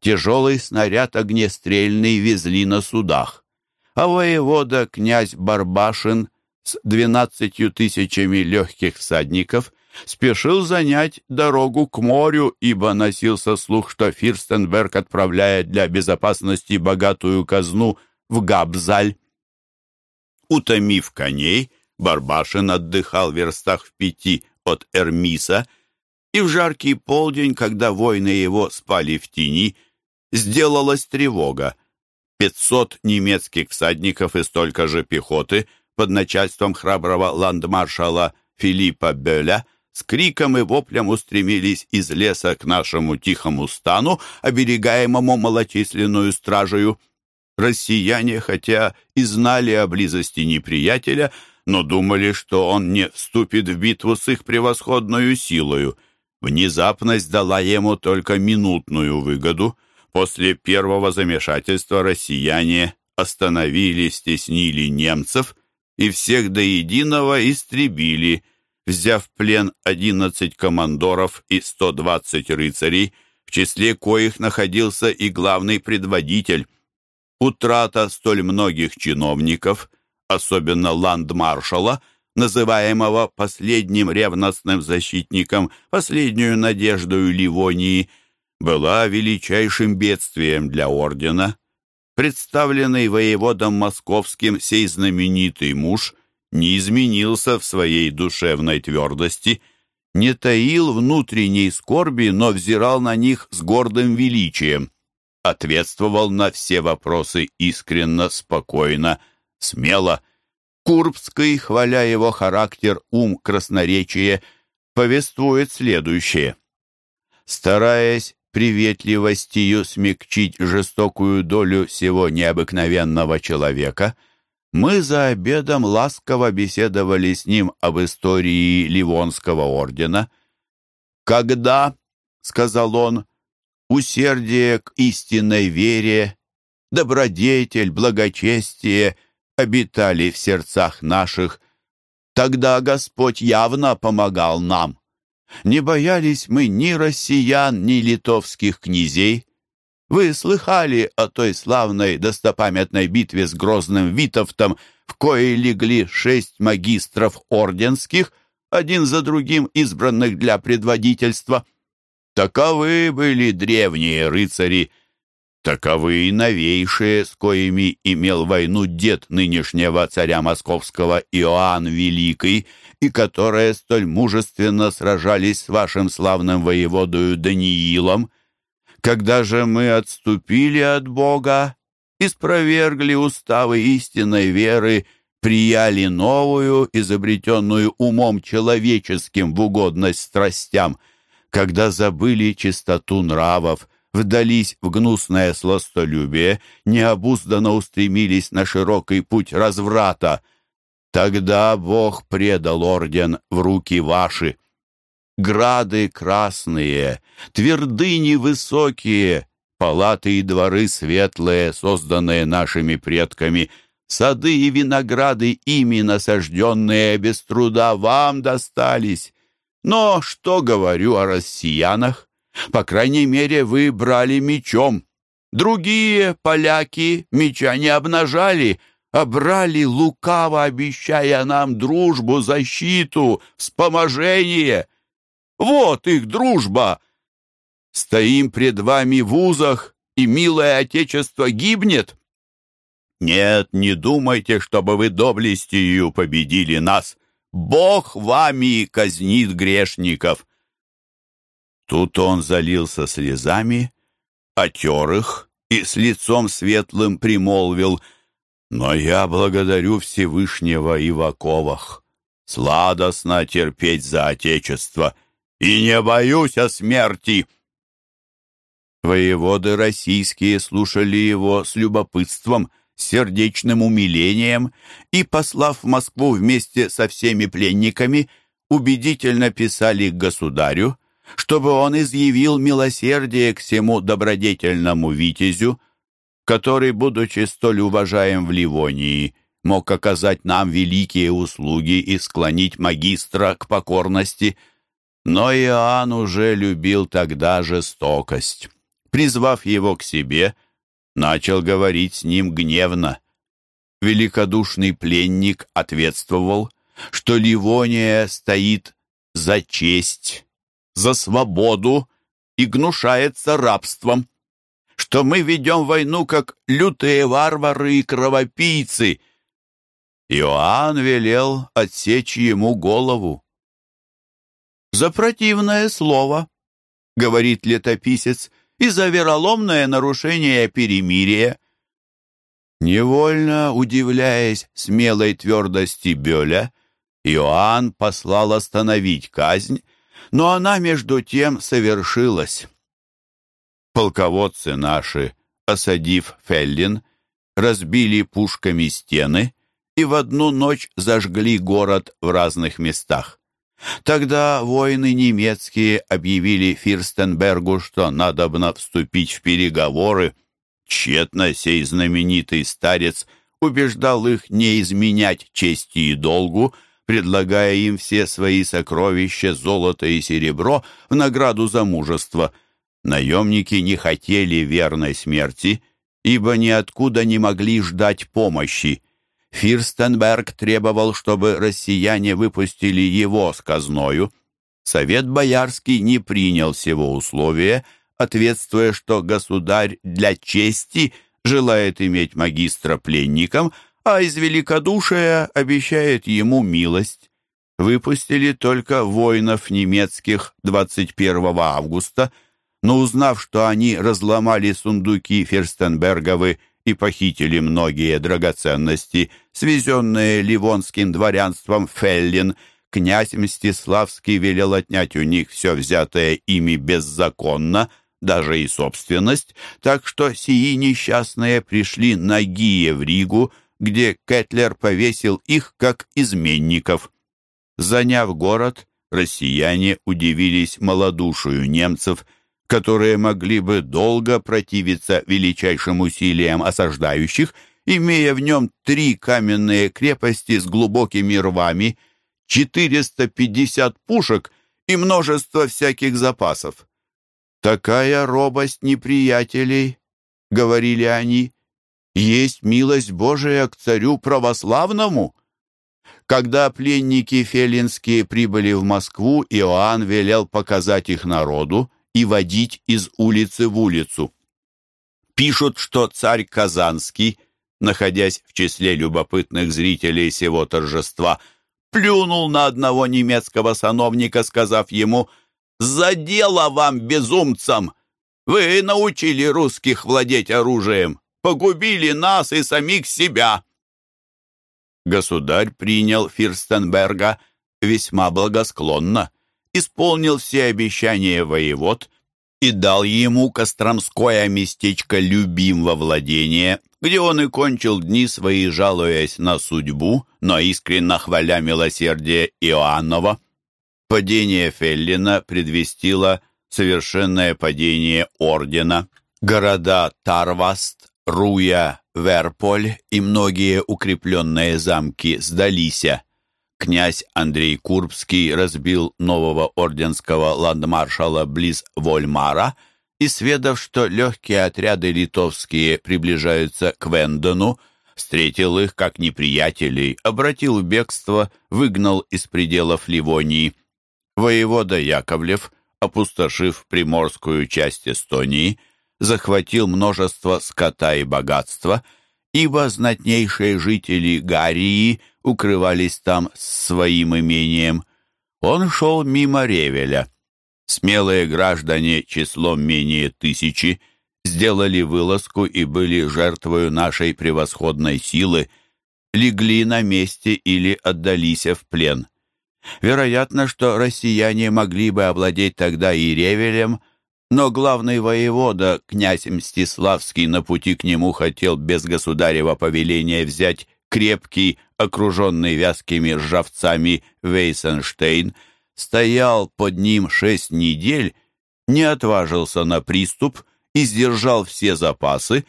Тяжелый снаряд огнестрельный везли на судах. А воевода князь Барбашин с двенадцатью тысячами легких всадников спешил занять дорогу к морю, ибо носился слух, что Фирстенберг отправляет для безопасности богатую казну в Габзаль. Утомив коней, Барбашин отдыхал в верстах в пяти от Эрмиса, и в жаркий полдень, когда воины его спали в тени, сделалась тревога. Пятьсот немецких всадников и столько же пехоты под начальством храброго ландмаршала Филиппа Бёля – с криком и воплем устремились из леса к нашему тихому стану, оберегаемому малочисленную стражею. Россияне, хотя и знали о близости неприятеля, но думали, что он не вступит в битву с их превосходную силою. Внезапность дала ему только минутную выгоду. После первого замешательства россияне остановили, стеснили немцев и всех до единого истребили – взяв в плен 11 командоров и 120 рыцарей, в числе коих находился и главный предводитель. Утрата столь многих чиновников, особенно ландмаршала, называемого последним ревностным защитником, последнюю надеждою Ливонии, была величайшим бедствием для ордена. Представленный воеводом московским сей знаменитый муж не изменился в своей душевной твердости, не таил внутренней скорби, но взирал на них с гордым величием, ответствовал на все вопросы искренно, спокойно, смело. Курбский, хваля его характер, ум, красноречие, повествует следующее. Стараясь приветливостью смягчить жестокую долю всего необыкновенного человека — мы за обедом ласково беседовали с ним об истории Ливонского ордена. «Когда, — сказал он, — усердие к истинной вере, добродетель, благочестие обитали в сердцах наших, тогда Господь явно помогал нам. Не боялись мы ни россиян, ни литовских князей, вы слыхали о той славной достопамятной битве с грозным Витовтом, в коей легли шесть магистров орденских, один за другим избранных для предводительства? Таковы были древние рыцари, таковы и новейшие, с коими имел войну дед нынешнего царя московского Иоанн Великий, и которые столь мужественно сражались с вашим славным воеводою Даниилом, когда же мы отступили от Бога, испровергли уставы истинной веры, прияли новую, изобретенную умом человеческим в угодность страстям, когда забыли чистоту нравов, вдались в гнусное сластолюбие, необузданно устремились на широкий путь разврата, тогда Бог предал орден в руки ваши грады красные, твердыни высокие, палаты и дворы светлые, созданные нашими предками, сады и винограды, ими насажденные без труда, вам достались. Но что говорю о россиянах? По крайней мере, вы брали мечом. Другие поляки меча не обнажали, а брали лукаво, обещая нам дружбу, защиту, вспоможение. Вот их дружба! Стоим пред вами в узах, и милое Отечество гибнет. Нет, не думайте, чтобы вы доблестью победили нас. Бог вами казнит грешников. Тут он залился слезами, отер их и с лицом светлым примолвил «Но я благодарю Всевышнего и в. Сладостно терпеть за Отечество, и не боюсь о смерти». Воеводы российские слушали его с любопытством, сердечным умилением и, послав в Москву вместе со всеми пленниками, убедительно писали к государю, чтобы он изъявил милосердие к всему добродетельному витязю, который, будучи столь уважаем в Ливонии, мог оказать нам великие услуги и склонить магистра к покорности. Но Иоанн уже любил тогда жестокость. Призвав его к себе, начал говорить с ним гневно. Великодушный пленник ответствовал, что Ливония стоит за честь, за свободу и гнушается рабством, что мы ведем войну как лютые варвары и кровопийцы. Иоанн велел отсечь ему голову. «За противное слово», — говорит летописец, и за вероломное нарушение перемирия. Невольно удивляясь смелой твердости Бёля, Иоанн послал остановить казнь, но она между тем совершилась. Полководцы наши, осадив Феллин, разбили пушками стены и в одну ночь зажгли город в разных местах. Тогда воины немецкие объявили Фирстенбергу, что надобно вступить в переговоры. Тщетно сей знаменитый старец убеждал их не изменять чести и долгу, предлагая им все свои сокровища, золото и серебро в награду за мужество. Наемники не хотели верной смерти, ибо ниоткуда не могли ждать помощи. Фирстенберг требовал, чтобы россияне выпустили его с казною. Совет Боярский не принял сего условия, ответствуя, что государь для чести желает иметь магистра пленником, а из великодушия обещает ему милость. Выпустили только воинов немецких 21 августа, но узнав, что они разломали сундуки Ферстенберговы и похитили многие драгоценности, свезенные ливонским дворянством Феллин, князь Мстиславский велел отнять у них все взятое ими беззаконно, даже и собственность, так что сии несчастные пришли нагие в Ригу, где Кетлер повесил их как изменников. Заняв город, россияне удивились малодушию немцев – которые могли бы долго противиться величайшим усилиям осаждающих, имея в нем три каменные крепости с глубокими рвами, 450 пушек и множество всяких запасов. «Такая робость неприятелей», — говорили они, — «есть милость Божия к царю православному». Когда пленники фелинские прибыли в Москву, Иоанн велел показать их народу, и водить из улицы в улицу. Пишут, что царь Казанский, находясь в числе любопытных зрителей сего торжества, плюнул на одного немецкого сановника, сказав ему «За дело вам, безумцам! Вы научили русских владеть оружием, погубили нас и самих себя!» Государь принял Фирстенберга весьма благосклонно исполнил все обещания воевод и дал ему Костромское местечко любим во владение, где он и кончил дни свои, жалуясь на судьбу, но искренне хваля милосердие Иоаннова. Падение Феллина предвестило совершенное падение ордена. Города Тарваст, Руя, Верполь и многие укрепленные замки сдалися князь Андрей Курбский разбил нового орденского ландмаршала близ Вольмара и, сведав, что легкие отряды литовские приближаются к Вендону, встретил их как неприятелей, обратил в бегство, выгнал из пределов Ливонии. Воевода Яковлев, опустошив приморскую часть Эстонии, захватил множество скота и богатства, ибо знатнейшие жители Гарии – укрывались там своим имением. Он шел мимо Ревеля. Смелые граждане числом менее тысячи сделали вылазку и были жертвою нашей превосходной силы, легли на месте или отдались в плен. Вероятно, что россияне могли бы овладеть тогда и Ревелем, но главный воевода, князь Мстиславский, на пути к нему хотел без государева повеления взять крепкий, окруженный вязкими ржавцами Вейсенштейн, стоял под ним шесть недель, не отважился на приступ и сдержал все запасы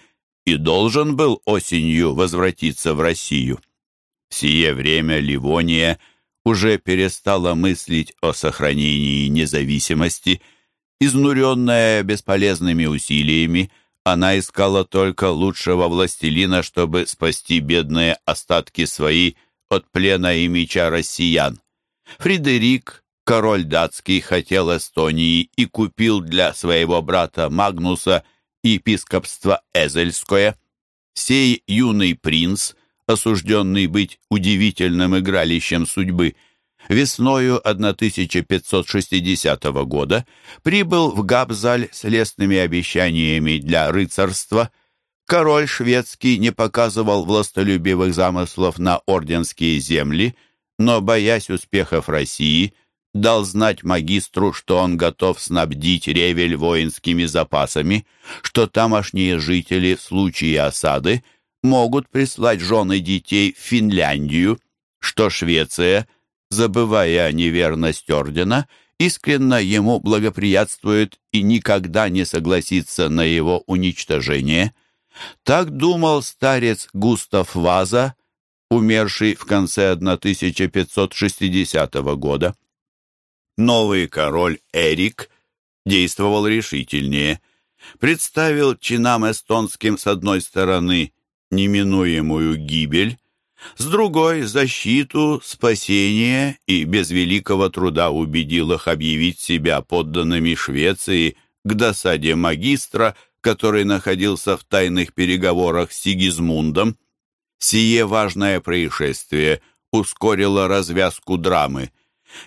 и должен был осенью возвратиться в Россию. В сие время Ливония уже перестала мыслить о сохранении независимости – Изнуренная бесполезными усилиями, она искала только лучшего властелина, чтобы спасти бедные остатки свои от плена и меча россиян. Фредерик, король датский, хотел Эстонии и купил для своего брата Магнуса епископство Эзельское. Сей юный принц, осужденный быть удивительным игралищем судьбы, — весною 1560 года прибыл в Габзаль с лестными обещаниями для рыцарства. Король шведский не показывал властолюбивых замыслов на орденские земли, но, боясь успехов России, дал знать магистру, что он готов снабдить Ревель воинскими запасами, что тамошние жители в случае осады могут прислать жены детей в Финляндию, что Швеция – забывая неверность ордена, искренно ему благоприятствует и никогда не согласится на его уничтожение. Так думал старец Густав Ваза, умерший в конце 1560 года. Новый король Эрик действовал решительнее, представил чинам эстонским с одной стороны неминуемую гибель, с другой — защиту, спасение и без великого труда убедил их объявить себя подданными Швеции к досаде магистра, который находился в тайных переговорах с Сигизмундом. Сие важное происшествие ускорило развязку драмы.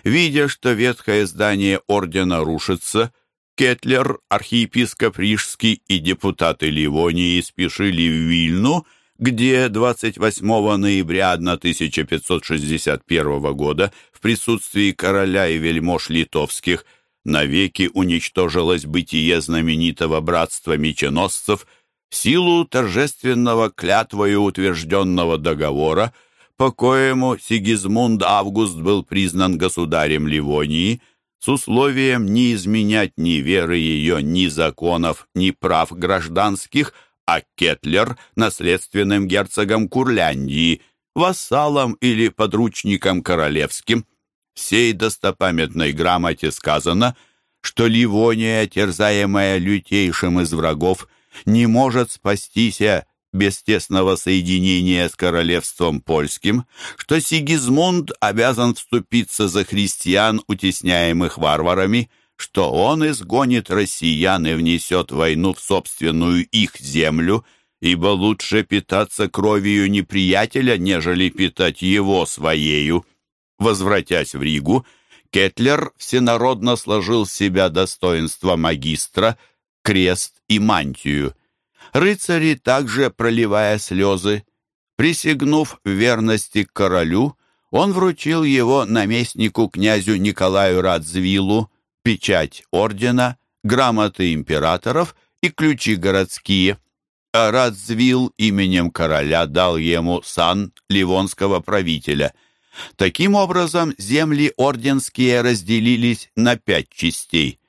Видя, что ветхое здание ордена рушится, Кетлер, архиепископ Рижский и депутаты Ливонии спешили в Вильну — где 28 ноября 1561 года в присутствии короля и вельмож литовских навеки уничтожилось бытие знаменитого братства меченосцев в силу торжественного клятвою утвержденного договора, по коему Сигизмунд Август был признан государем Ливонии с условием не изменять ни веры ее, ни законов, ни прав гражданских – а Кетлер — наследственным герцогом Курляндии, вассалом или подручником королевским. В сей достопамятной грамоте сказано, что Ливония, терзаемая лютейшим из врагов, не может спастися без тесного соединения с королевством польским, что Сигизмунд обязан вступиться за христиан, утесняемых варварами, что он изгонит россиян и внесет войну в собственную их землю, ибо лучше питаться кровью неприятеля, нежели питать его своею. Возвратясь в Ригу, Кетлер всенародно сложил с себя достоинство магистра, крест и мантию. Рыцари, также проливая слезы, присягнув верности королю, он вручил его наместнику князю Николаю Радзвилу, печать ордена, грамоты императоров и ключи городские. А Радзвил именем короля дал ему сан ливонского правителя. Таким образом, земли орденские разделились на пять частей.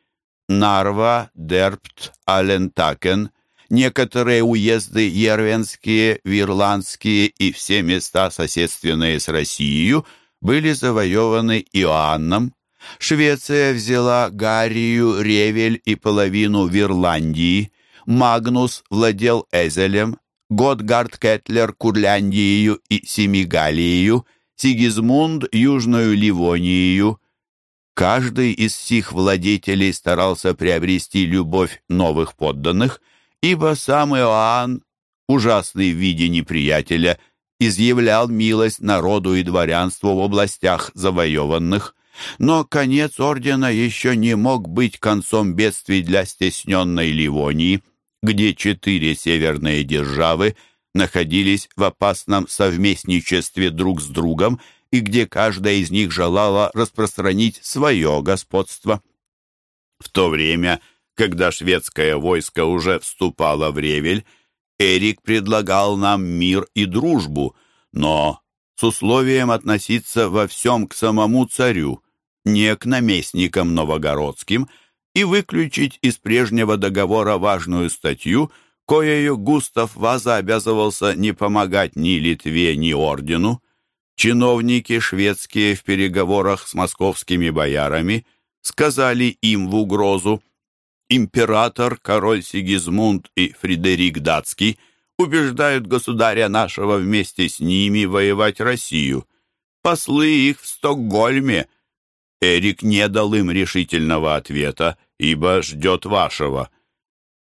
Нарва, Дерпт, Алентакен, некоторые уезды ервенские, вирландские и все места, соседственные с Россией, были завоеваны Иоанном, Швеция взяла Гарию, Ревель и половину Вирландии. Магнус владел Эзелем, Готгард Кетлер Курляндией и Семигалией, Сигизмунд Южную Ливонией. Каждый из сих владетелей старался приобрести любовь новых подданных, ибо сам Иоанн, ужасный в виде неприятеля, изъявлял милость народу и дворянству в областях завоеванных. Но конец ордена еще не мог быть концом бедствий для стесненной Ливонии. где четыре северные державы находились в опасном совместничестве друг с другом и где каждая из них желала распространить свое господство. В то время, когда шведское войско уже вступало в Ревель, Эрик предлагал нам мир и дружбу, но с условием относиться во всем к самому царю, не к наместникам новогородским, и выключить из прежнего договора важную статью, коею Густав Ваза обязывался не помогать ни Литве, ни ордену. Чиновники шведские в переговорах с московскими боярами сказали им в угрозу «Император, король Сигизмунд и Фредерик Датский – убеждают государя нашего вместе с ними воевать Россию. Послы их в Стокгольме. Эрик не дал им решительного ответа, ибо ждет вашего.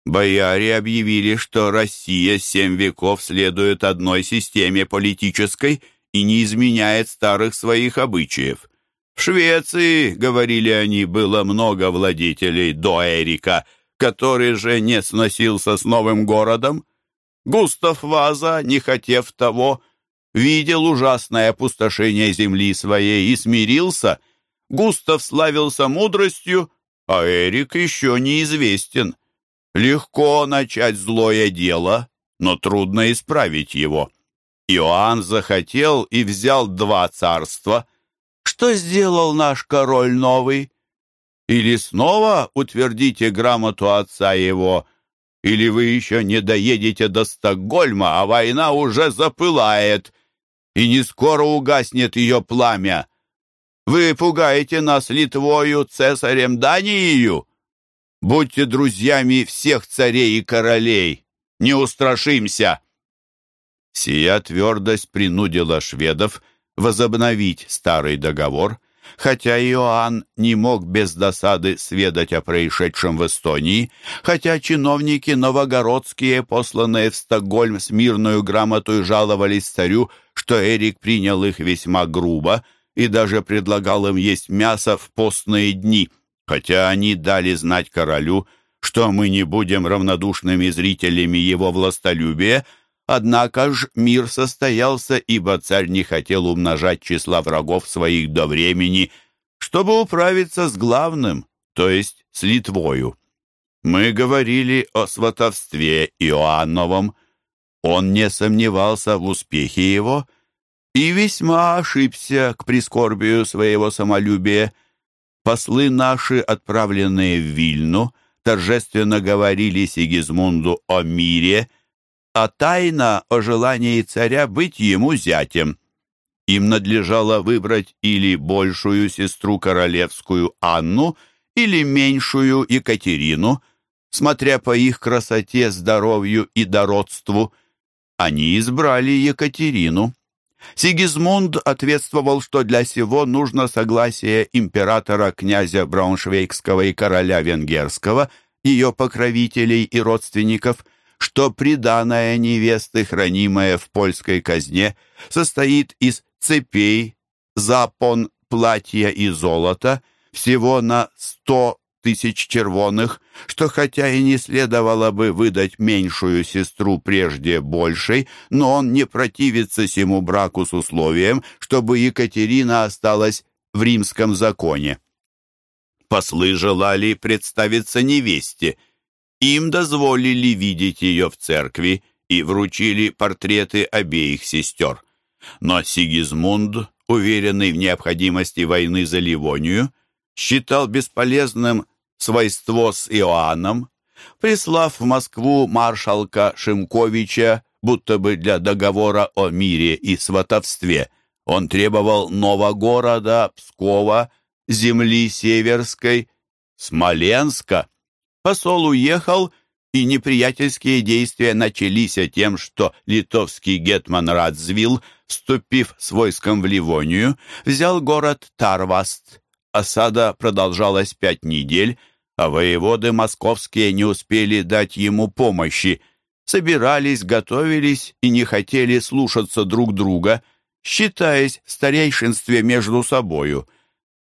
Бояре объявили, что Россия семь веков следует одной системе политической и не изменяет старых своих обычаев. В Швеции, говорили они, было много владетелей до Эрика, который же не сносился с новым городом. Густав Ваза, не хотев того, видел ужасное опустошение земли своей и смирился. Густав славился мудростью, а Эрик еще неизвестен. Легко начать злое дело, но трудно исправить его. Иоанн захотел и взял два царства. Что сделал наш король новый? Или снова утвердите грамоту отца его — или вы еще не доедете до Стокгольма, а война уже запылает, и не скоро угаснет ее пламя. Вы пугаете нас Литвою, цесарем Данией? Будьте друзьями всех царей и королей, не устрашимся!» Сия твердость принудила шведов возобновить старый договор, Хотя Иоанн не мог без досады сведать о происшедшем в Эстонии, хотя чиновники новогородские, посланные в Стокгольм с мирную грамотой, жаловались царю, что Эрик принял их весьма грубо и даже предлагал им есть мясо в постные дни, хотя они дали знать королю, что мы не будем равнодушными зрителями его властолюбия, Однако ж мир состоялся, ибо царь не хотел умножать числа врагов своих до времени, чтобы управиться с главным, то есть с Литвою. Мы говорили о сватовстве Иоанновом. Он не сомневался в успехе его и весьма ошибся к прискорбию своего самолюбия. Послы наши, отправленные в Вильну, торжественно говорили Сигизмунду о мире – а тайна о желании царя быть ему зятем. Им надлежало выбрать или большую сестру королевскую Анну, или меньшую Екатерину, смотря по их красоте, здоровью и дородству. Они избрали Екатерину. Сигизмунд ответствовал, что для сего нужно согласие императора князя Брауншвейгского и короля Венгерского, ее покровителей и родственников – что приданая невесты, хранимая в польской казне, состоит из цепей, запон, платья и золота, всего на сто тысяч червоных, что хотя и не следовало бы выдать меньшую сестру прежде большей, но он не противится сему браку с условием, чтобы Екатерина осталась в римском законе. Послы желали представиться невесте – им дозволили видеть ее в церкви и вручили портреты обеих сестер. Но Сигизмунд, уверенный в необходимости войны за Ливонию, считал бесполезным свойство с Иоанном, прислав в Москву маршалка Шимковича, будто бы для договора о мире и сватовстве. Он требовал Новогорода, Пскова, земли Северской, Смоленска. Посол уехал, и неприятельские действия начались тем, что литовский гетман Радзвил, вступив с войском в Ливонию, взял город Тарваст. Осада продолжалась пять недель, а воеводы московские не успели дать ему помощи. Собирались, готовились и не хотели слушаться друг друга, считаясь в старейшинстве между собою.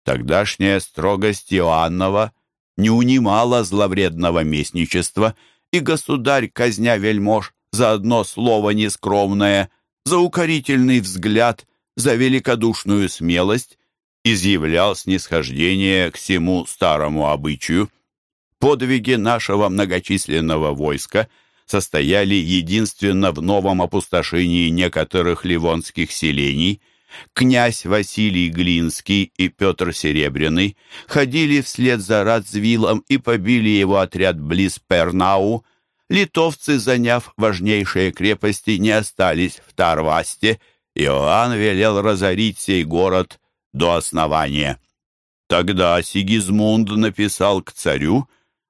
Тогдашняя строгость Иоаннова не унимала зловредного местничества, и государь, казня вельмож, за одно слово нескромное, за укорительный взгляд, за великодушную смелость, изъявлял снисхождение к всему старому обычаю. Подвиги нашего многочисленного войска состояли единственно в новом опустошении некоторых ливонских селений. Князь Василий Глинский и Петр Серебряный ходили вслед за Радзвилом и побили его отряд близ Пернау. Литовцы, заняв важнейшие крепости, не остались в Тарвасте. Иоанн велел разорить сей город до основания. Тогда Сигизмунд написал к царю,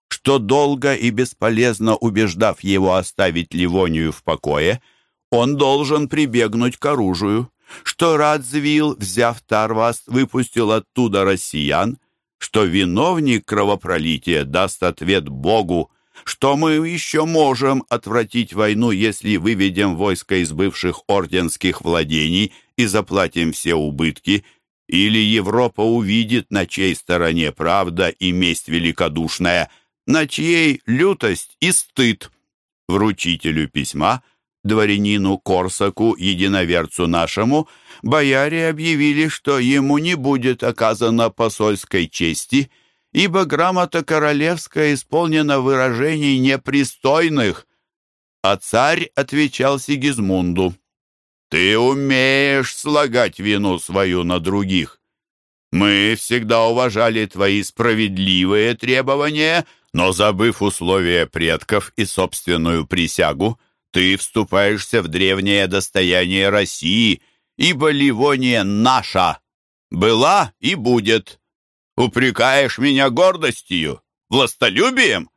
что долго и бесполезно убеждав его оставить Ливонию в покое, он должен прибегнуть к оружию, что Радзвил, взяв Тарваст, выпустил оттуда россиян, что виновник кровопролития даст ответ Богу, что мы еще можем отвратить войну, если выведем войско из бывших орденских владений и заплатим все убытки, или Европа увидит, на чьей стороне правда и месть великодушная – на чьей лютость и стыд. Вручителю письма, дворянину Корсаку, единоверцу нашему, бояре объявили, что ему не будет оказано посольской чести, ибо грамота королевская исполнена выражений непристойных. А царь отвечал Сигизмунду, «Ты умеешь слагать вину свою на других. Мы всегда уважали твои справедливые требования, но, забыв условия предков и собственную присягу, ты вступаешься в древнее достояние России, ибо Ливония наша, была и будет. Упрекаешь меня гордостью, властолюбием?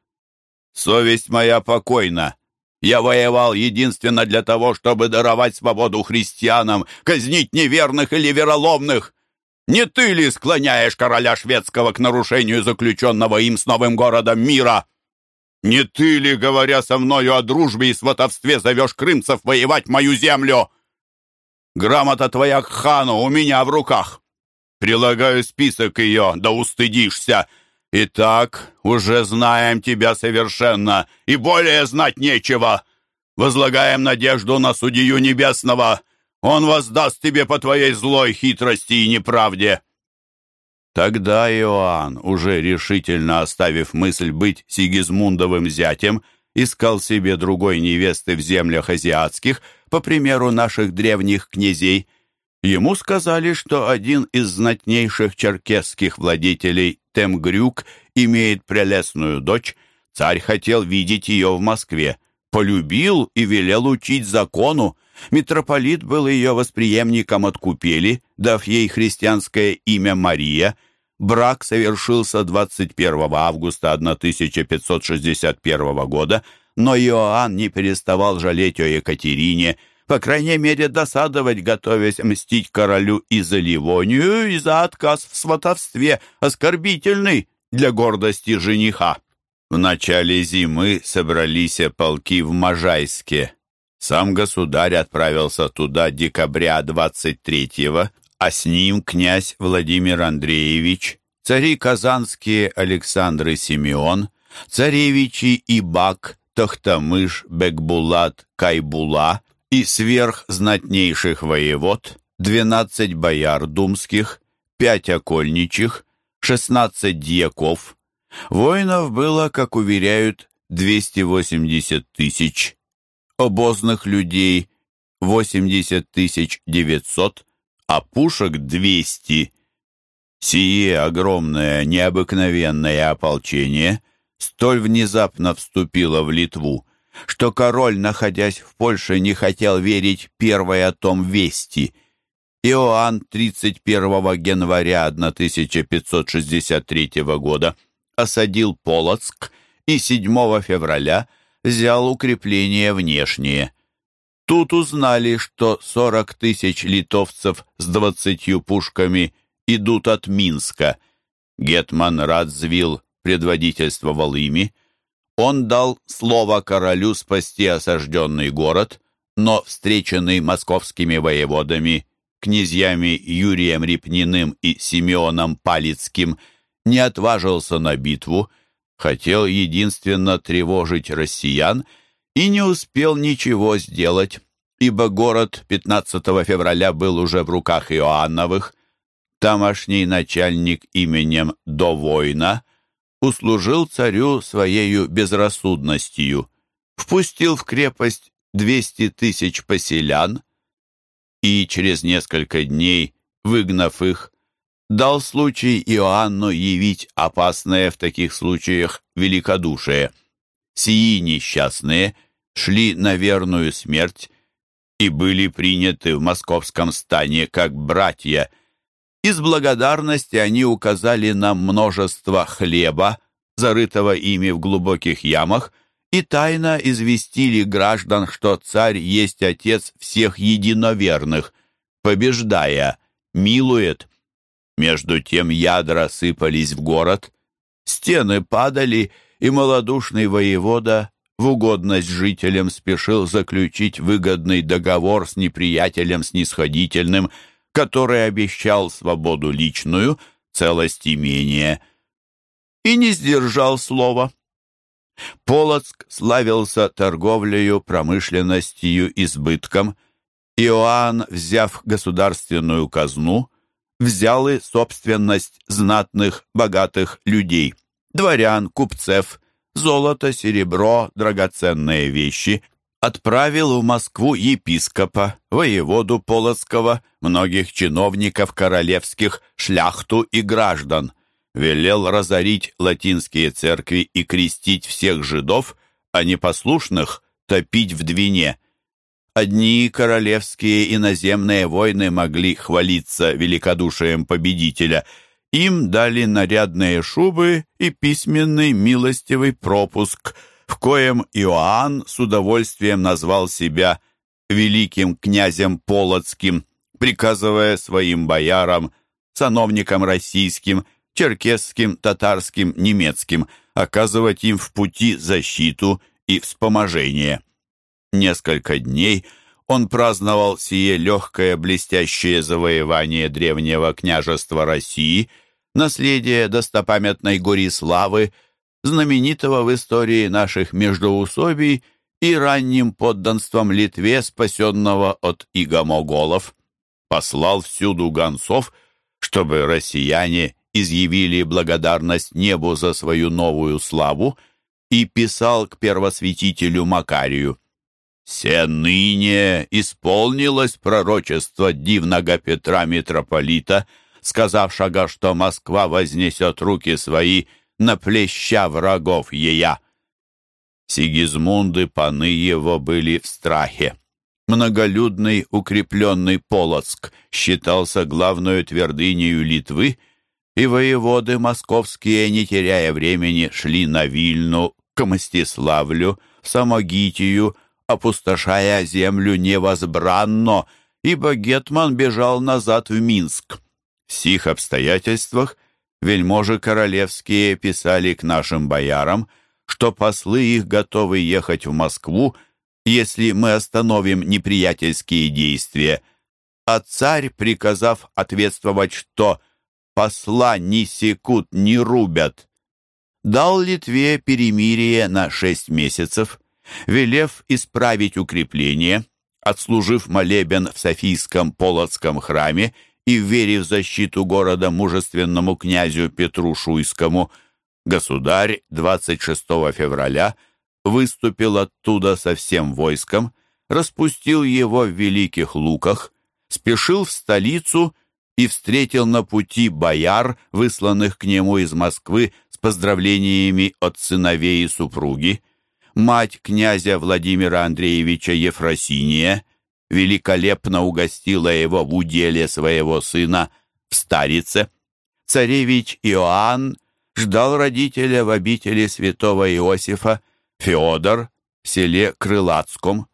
Совесть моя покойна. Я воевал единственно для того, чтобы даровать свободу христианам, казнить неверных или вероломных. Не ты ли склоняешь короля шведского к нарушению заключенного им с новым городом мира? Не ты ли, говоря со мною о дружбе и сватовстве, зовешь крымцев воевать мою землю? Грамота твоя к хану у меня в руках. Прилагаю список ее, да устыдишься. Итак, уже знаем тебя совершенно, и более знать нечего. Возлагаем надежду на судью небесного, он воздаст тебе по твоей злой хитрости и неправде». Тогда Иоанн, уже решительно оставив мысль быть Сигизмундовым зятем, искал себе другой невесты в землях азиатских, по примеру наших древних князей. Ему сказали, что один из знатнейших черкесских владетелей, Темгрюк, имеет прелестную дочь. Царь хотел видеть ее в Москве, полюбил и велел учить закону. Митрополит был ее восприемником от купели, дав ей христианское имя Мария. Брак совершился 21 августа 1561 года, но Иоанн не переставал жалеть о Екатерине, по крайней мере, досадовать, готовясь мстить королю и за Ливонию, и за отказ в сватовстве, оскорбительный для гордости жениха. В начале зимы собрались полки в Можайске. Сам государь отправился туда декабря 23-го, а с ним князь Владимир Андреевич, цари казанские Александр и Симеон, царевичи Ибак, Тохтамыш, Бекбулат, Кайбула и сверх знатнейших воевод, 12 бояр думских, 5 окольничих, 16 дьяков. Воинов было, как уверяют, 280 тысяч обозных людей 80 900, а пушек 200. Сие огромное необыкновенное ополчение столь внезапно вступило в Литву, что король, находясь в Польше, не хотел верить первой о том вести. Иоанн 31 января 1563 года осадил Полоцк и 7 февраля – взял укрепления внешние. Тут узнали, что 40 тысяч литовцев с двадцатью пушками идут от Минска. Гетман Радзвил предводительствовал ими. Он дал слово королю спасти осажденный город, но, встреченный московскими воеводами, князьями Юрием Репниным и Симеоном Палицким, не отважился на битву, хотел единственно тревожить россиян и не успел ничего сделать, ибо город 15 февраля был уже в руках Иоанновых. Тамошний начальник именем Довойна услужил царю своею безрассудностью, впустил в крепость 200 тысяч поселян и через несколько дней, выгнав их, дал случай Иоанну явить опасное в таких случаях великодушие. Сии несчастные шли на верную смерть и были приняты в московском стане как братья. Из благодарности они указали нам множество хлеба, зарытого ими в глубоких ямах, и тайно известили граждан, что царь есть отец всех единоверных, побеждая, милует. Между тем ядра сыпались в город, стены падали, и малодушный воевода в угодность жителям спешил заключить выгодный договор с неприятелем снисходительным, который обещал свободу личную, целость имения, и не сдержал слова. Полоцк славился торговлею, промышленностью, избытком. Иоанн, взяв государственную казну, взял и собственность знатных, богатых людей, дворян, купцев, золото, серебро, драгоценные вещи, отправил в Москву епископа, воеводу Полоцкого, многих чиновников королевских, шляхту и граждан, велел разорить латинские церкви и крестить всех жидов, а непослушных топить в Двине – Одни королевские иноземные войны могли хвалиться великодушием победителя. Им дали нарядные шубы и письменный милостивый пропуск, в коем Иоанн с удовольствием назвал себя великим князем Полоцким, приказывая своим боярам, сановникам российским, черкесским, татарским, немецким оказывать им в пути защиту и вспоможение. Несколько дней он праздновал сие легкое блестящее завоевание древнего княжества России, наследие достопамятной Гориславы, знаменитого в истории наших междоусобий и ранним подданством Литве, спасенного от игомоголов. Послал всюду гонцов, чтобы россияне изъявили благодарность небу за свою новую славу, и писал к первосвятителю Макарию. «Се ныне исполнилось пророчество дивного Петра Митрополита, сказавшего, что Москва вознесет руки свои на плеща врагов ея». Сигизмунды, паны его, были в страхе. Многолюдный, укрепленный Полоцк считался главной твердынею Литвы, и воеводы московские, не теряя времени, шли на Вильну, к Мстиславлю, Самогитию, опустошая землю невозбранно, ибо Гетман бежал назад в Минск. В сих обстоятельствах вельможи королевские писали к нашим боярам, что послы их готовы ехать в Москву, если мы остановим неприятельские действия, а царь, приказав ответствовать, что посла ни секут, ни рубят, дал Литве перемирие на шесть месяцев велев исправить укрепление, отслужив молебен в Софийском Полоцком храме и верив защиту города мужественному князю Петру Шуйскому, государь 26 февраля выступил оттуда со всем войском, распустил его в Великих Луках, спешил в столицу и встретил на пути бояр, высланных к нему из Москвы с поздравлениями от сыновей и супруги мать князя Владимира Андреевича Ефросиния, великолепно угостила его в уделе своего сына в Старице. Царевич Иоанн ждал родителя в обители святого Иосифа Феодор в селе Крылатском.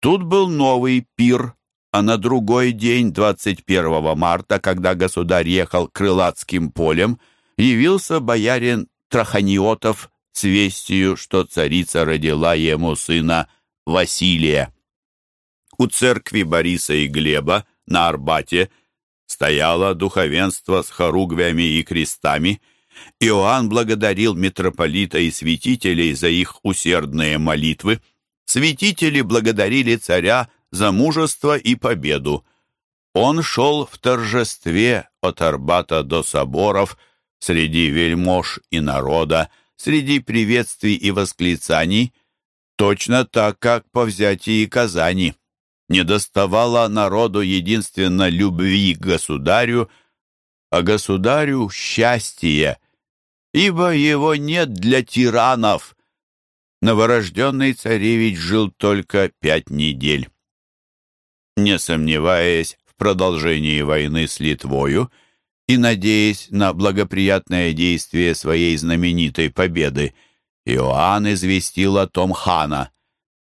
Тут был новый пир, а на другой день, 21 марта, когда государь ехал Крылатским полем, явился боярин Траханиотов с вестью, что царица родила ему сына Василия. У церкви Бориса и Глеба на Арбате стояло духовенство с хоругвями и крестами, Иоанн благодарил митрополита и святителей за их усердные молитвы. Святители благодарили царя за мужество и победу. Он шел в торжестве от Арбата до соборов, среди вельмож и народа, среди приветствий и восклицаний, точно так, как по взятии Казани. Не доставало народу единственно любви к государю, а государю счастья, ибо его нет для тиранов. Новорожденный царевич жил только пять недель. Не сомневаясь в продолжении войны с Литвою и надеясь на благоприятное действие своей знаменитой победы, Иоанн известил о том хана.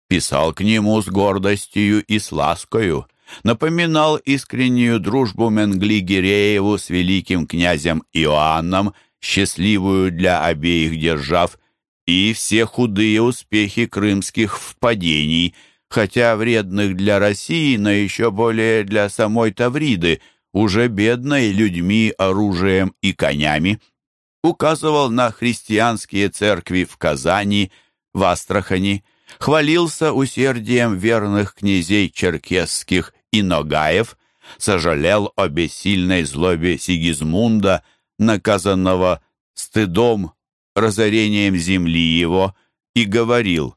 Писал к нему с гордостью и с ласкою, напоминал искреннюю дружбу Менгли-Гирееву с великим князем Иоанном – счастливую для обеих держав, и все худые успехи крымских впадений, хотя вредных для России, но еще более для самой Тавриды, уже бедной людьми, оружием и конями, указывал на христианские церкви в Казани, в Астрахани, хвалился усердием верных князей черкесских и Ногаев, сожалел о бессильной злобе Сигизмунда – наказанного стыдом, разорением земли его, и говорил,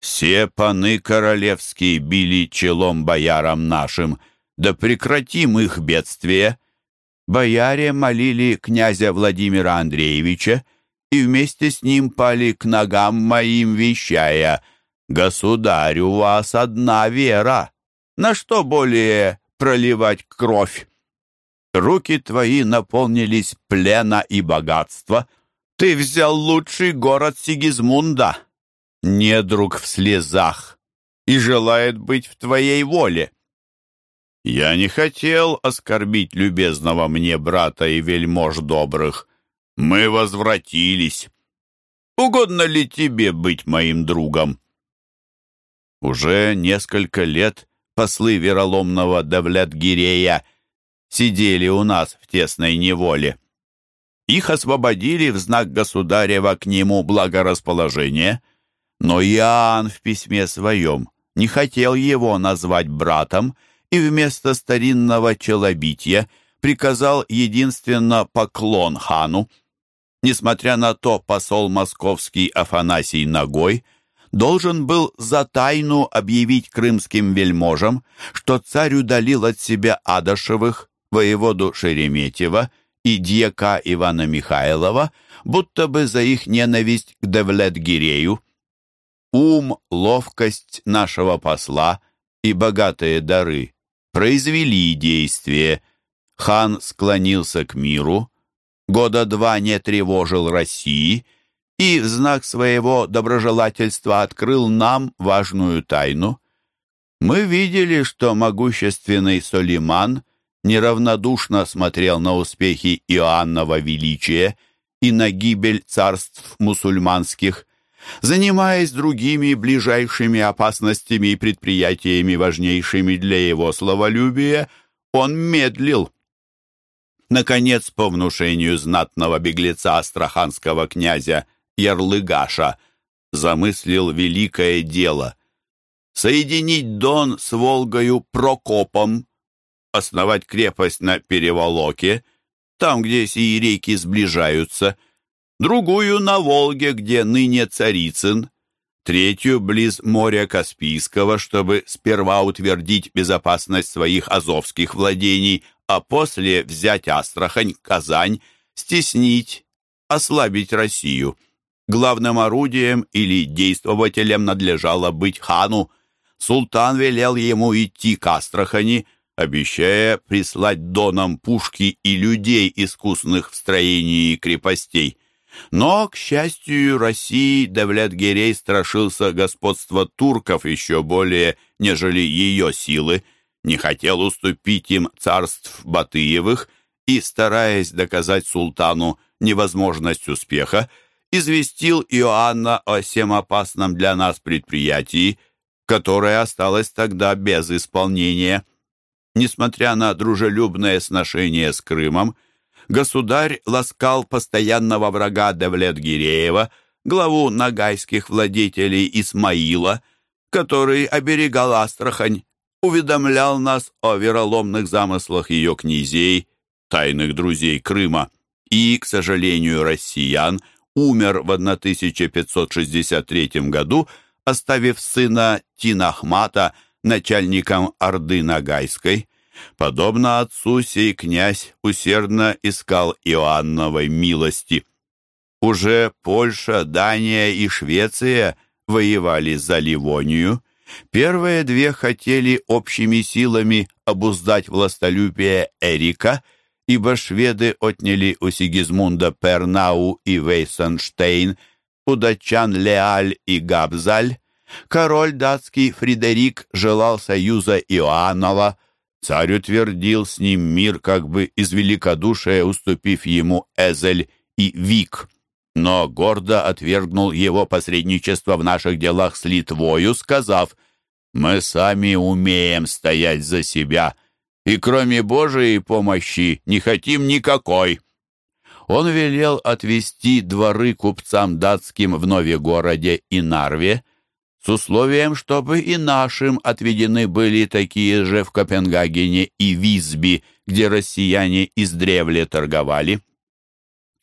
«Все паны королевские били челом боярам нашим, да прекратим их бедствие». Бояре молили князя Владимира Андреевича и вместе с ним пали к ногам моим, вещая, «Государь, у вас одна вера, на что более проливать кровь?» Руки твои наполнились плена и богатства. Ты взял лучший город Сигизмунда. Недруг в слезах и желает быть в твоей воле. Я не хотел оскорбить любезного мне брата и вельмож добрых. Мы возвратились. Угодно ли тебе быть моим другом? Уже несколько лет послы вероломного Давлет-Гирея сидели у нас в тесной неволе. Их освободили в знак государева к нему благорасположения, но Иоанн в письме своем не хотел его назвать братом и вместо старинного челобития приказал единственно поклон хану. Несмотря на то, посол московский Афанасий Ногой должен был за тайну объявить крымским вельможам, что царь удалил от себя Адашевых, воеводу Шереметьева и дьяка Ивана Михайлова, будто бы за их ненависть к Девлет-Гирею. Ум, ловкость нашего посла и богатые дары произвели действие. Хан склонился к миру, года два не тревожил России и в знак своего доброжелательства открыл нам важную тайну. Мы видели, что могущественный Солиман – неравнодушно смотрел на успехи Иоаннова величия и на гибель царств мусульманских, занимаясь другими ближайшими опасностями и предприятиями, важнейшими для его словолюбия, он медлил. Наконец, по внушению знатного беглеца астраханского князя Ярлыгаша, замыслил великое дело — соединить Дон с Волгою Прокопом, основать крепость на Переволоке, там, где сии реки сближаются, другую на Волге, где ныне Царицын, третью близ моря Каспийского, чтобы сперва утвердить безопасность своих азовских владений, а после взять Астрахань, Казань, стеснить, ослабить Россию. Главным орудием или действователем надлежало быть хану. Султан велел ему идти к Астрахани, обещая прислать донам пушки и людей, искусных в строении крепостей. Но, к счастью, России Давлет-Герей страшился господства турков еще более, нежели ее силы, не хотел уступить им царств Батыевых и, стараясь доказать султану невозможность успеха, известил Иоанна о всем опасном для нас предприятии, которое осталось тогда без исполнения. Несмотря на дружелюбное сношение с Крымом, государь ласкал постоянного врага Девлет-Гиреева, главу нагайских владетелей Исмаила, который оберегал Астрахань, уведомлял нас о вероломных замыслах ее князей, тайных друзей Крыма, и, к сожалению, россиян, умер в 1563 году, оставив сына Тинахмата начальником Орды Нагайской. Подобно отцу сей князь усердно искал Иоанновой милости. Уже Польша, Дания и Швеция воевали за Ливонию. Первые две хотели общими силами обуздать властолюбие Эрика, ибо шведы отняли у Сигизмунда Пернау и Вейсенштейн, у датчан Леаль и Габзаль. Король датский Фредерик желал союза Иоаннова, Царь утвердил с ним мир, как бы из великодушия уступив ему Эзель и Вик, но гордо отвергнул его посредничество в наших делах с Литвою, сказав, «Мы сами умеем стоять за себя, и кроме Божией помощи не хотим никакой». Он велел отвести дворы купцам датским в Новегороде и Нарве, с условием, чтобы и нашим отведены были такие же в Копенгагене и Визби, где россияне издревле торговали.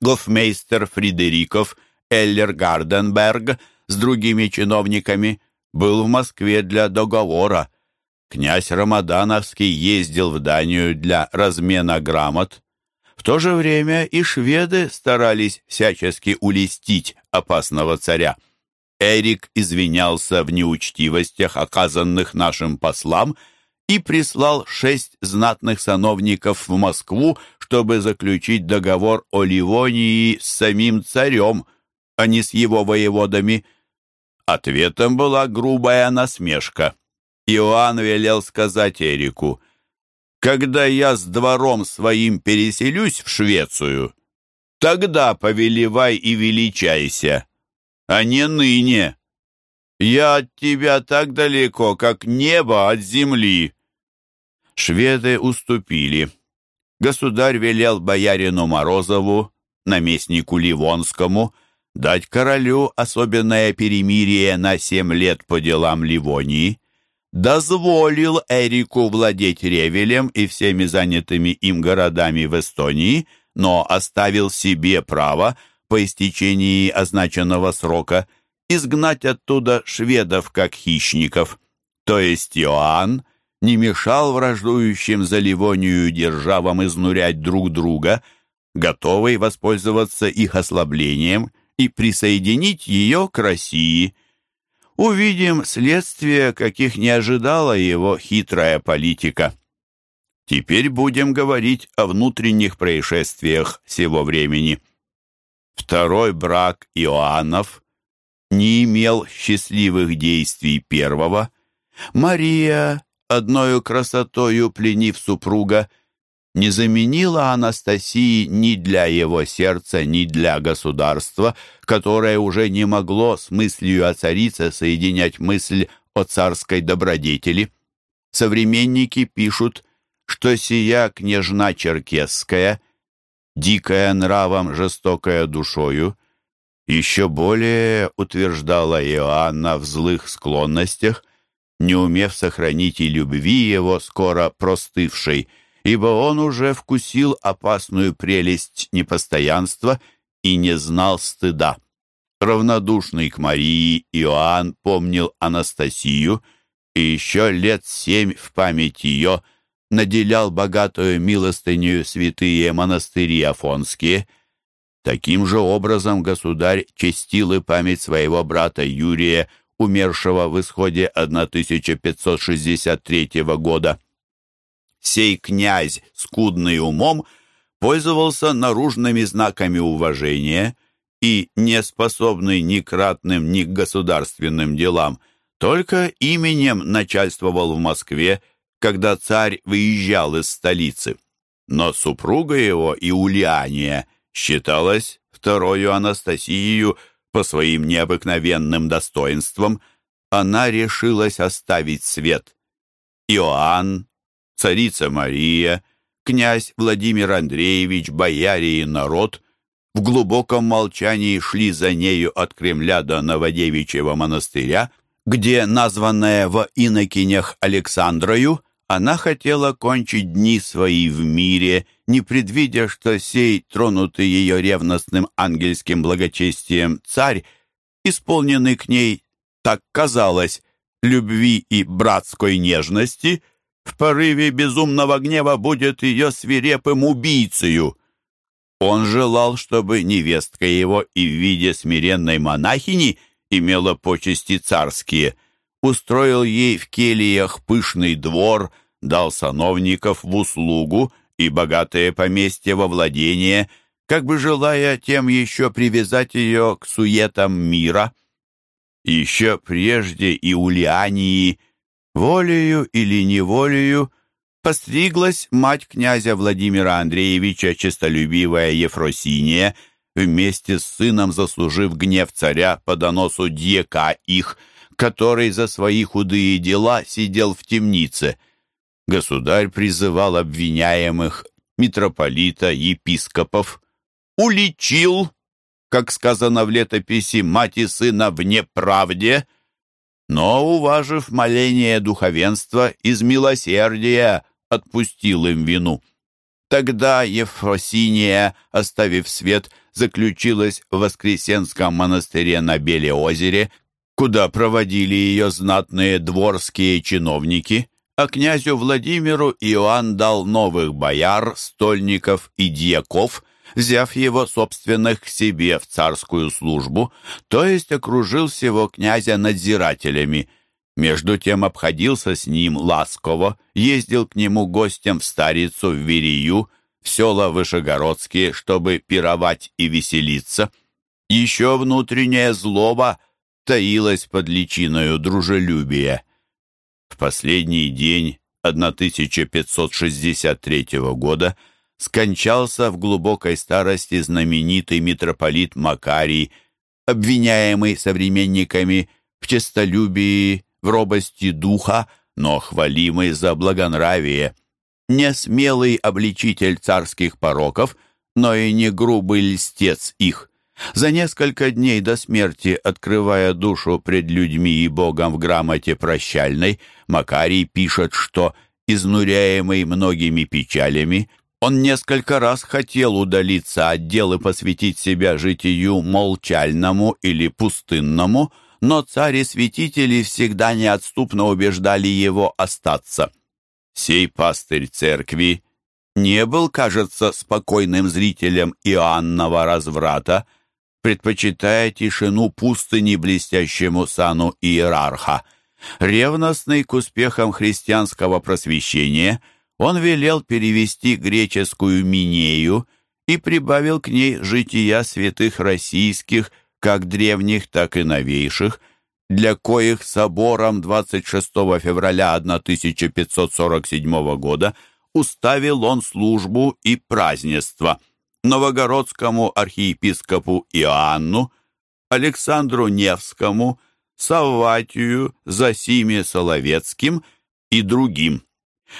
Гофмейстер Фридериков Эллер Гарденберг с другими чиновниками был в Москве для договора. Князь Рамадановский ездил в Данию для размена грамот. В то же время и шведы старались всячески улестить опасного царя. Эрик извинялся в неучтивостях, оказанных нашим послам, и прислал шесть знатных сановников в Москву, чтобы заключить договор о Ливонии с самим царем, а не с его воеводами. Ответом была грубая насмешка. Иоанн велел сказать Эрику, «Когда я с двором своим переселюсь в Швецию, тогда повелевай и величайся» а не ныне. Я от тебя так далеко, как небо от земли». Шведы уступили. Государь велел боярину Морозову, наместнику Ливонскому, дать королю особенное перемирие на семь лет по делам Ливонии, дозволил Эрику владеть Ревелем и всеми занятыми им городами в Эстонии, но оставил себе право по истечении означенного срока изгнать оттуда шведов как хищников, то есть Иоанн не мешал враждующим за Ливонию державам изнурять друг друга, готовый воспользоваться их ослаблением и присоединить ее к России. Увидим следствие, каких не ожидала его хитрая политика. Теперь будем говорить о внутренних происшествиях сего времени. Второй брак Иоаннов не имел счастливых действий первого. Мария, одною красотою пленив супруга, не заменила Анастасии ни для его сердца, ни для государства, которое уже не могло с мыслью о царице соединять мысль о царской добродетели. Современники пишут, что сия княжна черкесская – дикая нравом, жестокая душою, еще более утверждала Иоанна в злых склонностях, не умев сохранить и любви его, скоро простывшей, ибо он уже вкусил опасную прелесть непостоянства и не знал стыда. Равнодушный к Марии, Иоанн помнил Анастасию, и еще лет семь в память ее – наделял богатую милостыню святые монастыри Афонские. Таким же образом государь честил и память своего брата Юрия, умершего в исходе 1563 года. Сей князь, скудный умом, пользовался наружными знаками уважения и, не способный ни к ратным, ни к государственным делам, только именем начальствовал в Москве когда царь выезжал из столицы. Но супруга его, Иулиания, считалась второю Анастасией по своим необыкновенным достоинствам. Она решилась оставить свет. Иоанн, царица Мария, князь Владимир Андреевич, бояре и народ в глубоком молчании шли за нею от Кремля до Новодевичьего монастыря, где, названная в инокинях Александрою, она хотела кончить дни свои в мире, не предвидя, что сей, тронутый ее ревностным ангельским благочестием царь, исполненный к ней, так казалось, любви и братской нежности, в порыве безумного гнева будет ее свирепым убийцею. Он желал, чтобы невестка его и в виде смиренной монахини имела почести царские, устроил ей в кельях пышный двор, дал сановников в услугу и богатое поместье во владение, как бы желая тем еще привязать ее к суетам мира. Еще прежде и Улиании, волею или неволею, постриглась мать князя Владимира Андреевича, честолюбивая Ефросиния, вместе с сыном заслужив гнев царя по доносу дьяка их, который за свои худые дела сидел в темнице. Государь призывал обвиняемых, митрополита, епископов, уличил как сказано в летописи, мать и сына в неправде, но, уважив моление духовенства, из милосердия отпустил им вину. Тогда Ефросиния, оставив свет, заключилась в Воскресенском монастыре на Белеозере, куда проводили ее знатные дворские чиновники, а князю Владимиру Иоанн дал новых бояр, стольников и дьяков – взяв его собственных к себе в царскую службу, то есть окружил всего князя надзирателями. Между тем обходился с ним ласково, ездил к нему гостем в Старицу, в Верию, в села Вышегородские, чтобы пировать и веселиться. Еще внутренняя злоба таилась под личиною дружелюбия. В последний день 1563 года скончался в глубокой старости знаменитый митрополит Макарий, обвиняемый современниками в честолюбии, в робости духа, но хвалимый за благонравие. Не смелый обличитель царских пороков, но и не грубый льстец их. За несколько дней до смерти, открывая душу пред людьми и Богом в грамоте прощальной, Макарий пишет, что, изнуряемый многими печалями, он несколько раз хотел удалиться от дел и посвятить себя житию молчальному или пустынному, но цари и святители всегда неотступно убеждали его остаться. Сей пастырь церкви не был, кажется, спокойным зрителем Иоаннова разврата, предпочитая тишину пустыни блестящему сану иерарха. Ревностный к успехам христианского просвещения – он велел перевести греческую Минею и прибавил к ней жития святых российских, как древних, так и новейших, для коих собором 26 февраля 1547 года уставил он службу и празднество новогородскому архиепископу Иоанну, Александру Невскому, Савватию, Засиме Соловецким и другим.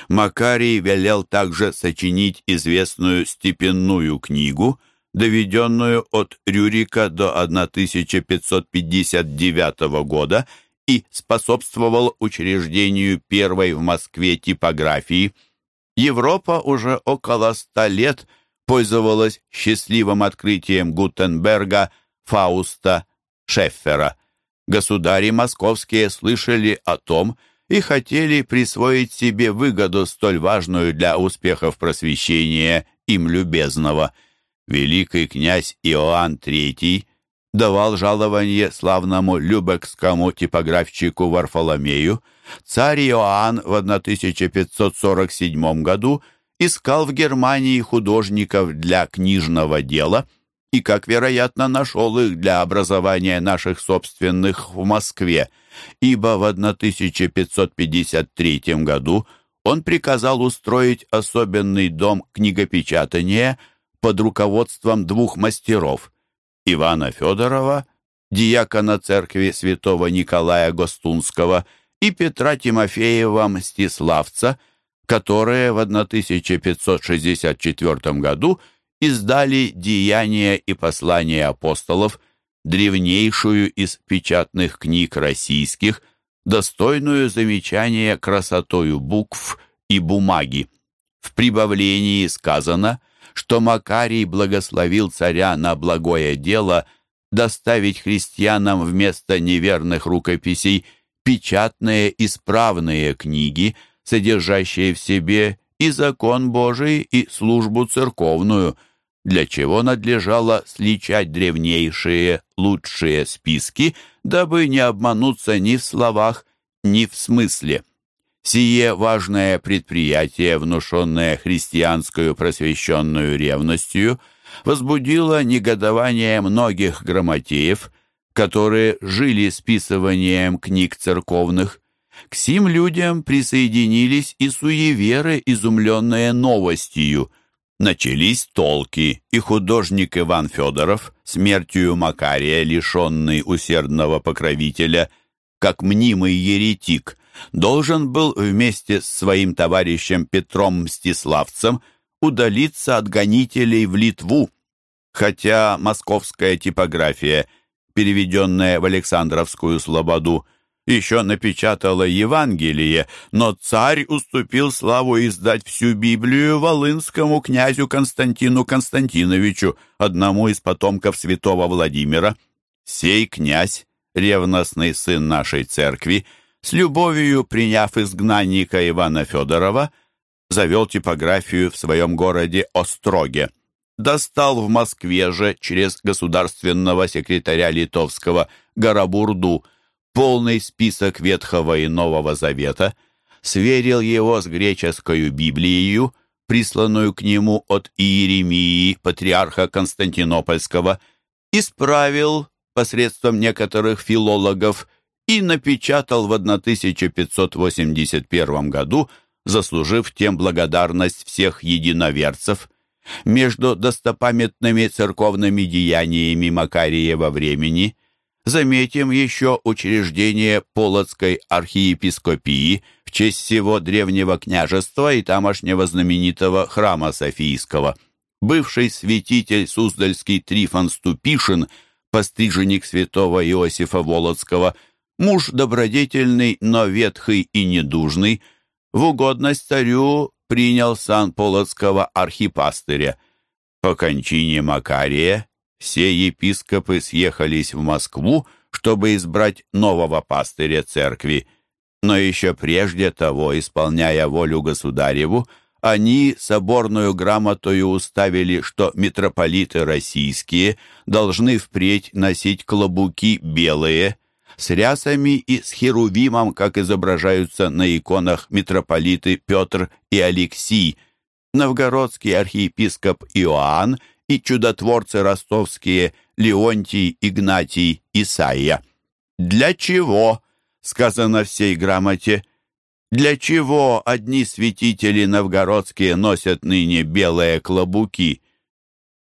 Макарий велел также сочинить известную степенную книгу, доведенную от Рюрика до 1559 года и способствовал учреждению первой в Москве типографии. Европа уже около ста лет пользовалась счастливым открытием Гутенберга, Фауста, Шеффера. Государи московские слышали о том, и хотели присвоить себе выгоду столь важную для успехов просвещения им любезного. Великий князь Иоанн III давал жалование славному любекскому типографщику Варфоломею. Царь Иоанн в 1547 году искал в Германии художников для книжного дела и, как вероятно, нашел их для образования наших собственных в Москве – ибо в 1553 году он приказал устроить особенный дом книгопечатания под руководством двух мастеров Ивана Федорова, диакона церкви святого Николая Гостунского и Петра Тимофеева Мстиславца, которые в 1564 году издали «Деяния и послания апостолов», древнейшую из печатных книг российских, достойную замечания красотою букв и бумаги. В прибавлении сказано, что Макарий благословил царя на благое дело доставить христианам вместо неверных рукописей печатные исправные книги, содержащие в себе и закон Божий, и службу церковную – для чего надлежало сличать древнейшие, лучшие списки, дабы не обмануться ни в словах, ни в смысле. Сие важное предприятие, внушенное христианскую просвещенную ревностью, возбудило негодование многих грамотеев, которые жили списыванием книг церковных. К сим людям присоединились и суеверы, изумленные новостью – Начались толки, и художник Иван Федоров, смертью Макария, лишенный усердного покровителя, как мнимый еретик, должен был вместе с своим товарищем Петром Мстиславцем удалиться от гонителей в Литву, хотя московская типография, переведенная в Александровскую слободу, еще напечатала Евангелие, но царь уступил славу издать всю Библию волынскому князю Константину Константиновичу, одному из потомков святого Владимира. Сей князь, ревностный сын нашей церкви, с любовью приняв изгнанника Ивана Федорова, завел типографию в своем городе Остроге. Достал в Москве же через государственного секретаря литовского Гарабурду полный список Ветхого и Нового Завета, сверил его с греческой Библией, присланную к нему от Иеремии, патриарха Константинопольского, исправил посредством некоторых филологов и напечатал в 1581 году, заслужив тем благодарность всех единоверцев. Между достопамятными церковными деяниями Макариева времени – Заметим еще учреждение Полоцкой архиепископии в честь всего древнего княжества и тамошнего знаменитого храма Софийского. Бывший святитель Суздальский Трифон Ступишин, постриженник святого Иосифа Волоцкого, муж добродетельный, но ветхий и недужный, в угодность царю принял сан Полоцкого архипастыря. По кончине Макария все епископы съехались в Москву, чтобы избрать нового пастыря церкви. Но еще прежде того, исполняя волю государеву, они соборную грамотою уставили, что митрополиты российские должны впредь носить клобуки белые, с рясами и с херувимом, как изображаются на иконах митрополиты Петр и Алексий, новгородский архиепископ Иоанн и чудотворцы ростовские Леонтий, Игнатий, Исаия. «Для чего?» — сказано в сей грамоте. «Для чего одни святители новгородские носят ныне белые клобуки?»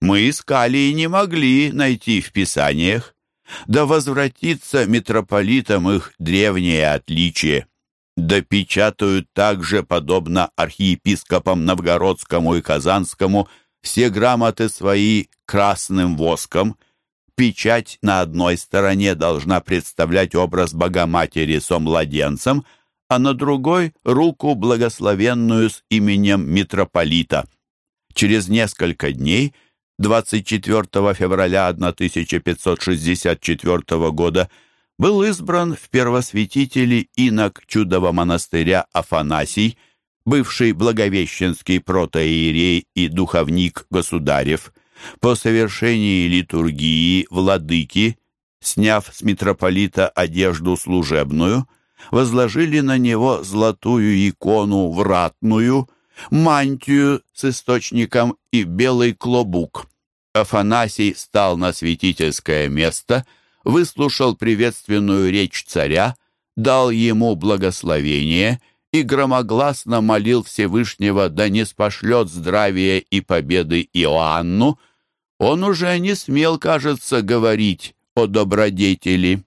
Мы искали и не могли найти в Писаниях. Да возвратится митрополитам их древнее отличие. Да печатают также, подобно архиепископам Новгородскому и Казанскому, все грамоты свои красным воском. Печать на одной стороне должна представлять образ Богоматери со младенцем, а на другой — руку благословенную с именем митрополита. Через несколько дней, 24 февраля 1564 года, был избран в первосвятители инок чудового монастыря Афанасий, бывший благовещенский протоиерей и духовник государев, по совершении литургии владыки, сняв с митрополита одежду служебную, возложили на него золотую икону вратную, мантию с источником и белый клобук. Афанасий стал на святительское место, выслушал приветственную речь царя, дал ему благословение — и громогласно молил Всевышнего да не спошлет здравия и победы Иоанну, он уже не смел, кажется, говорить о добродетели.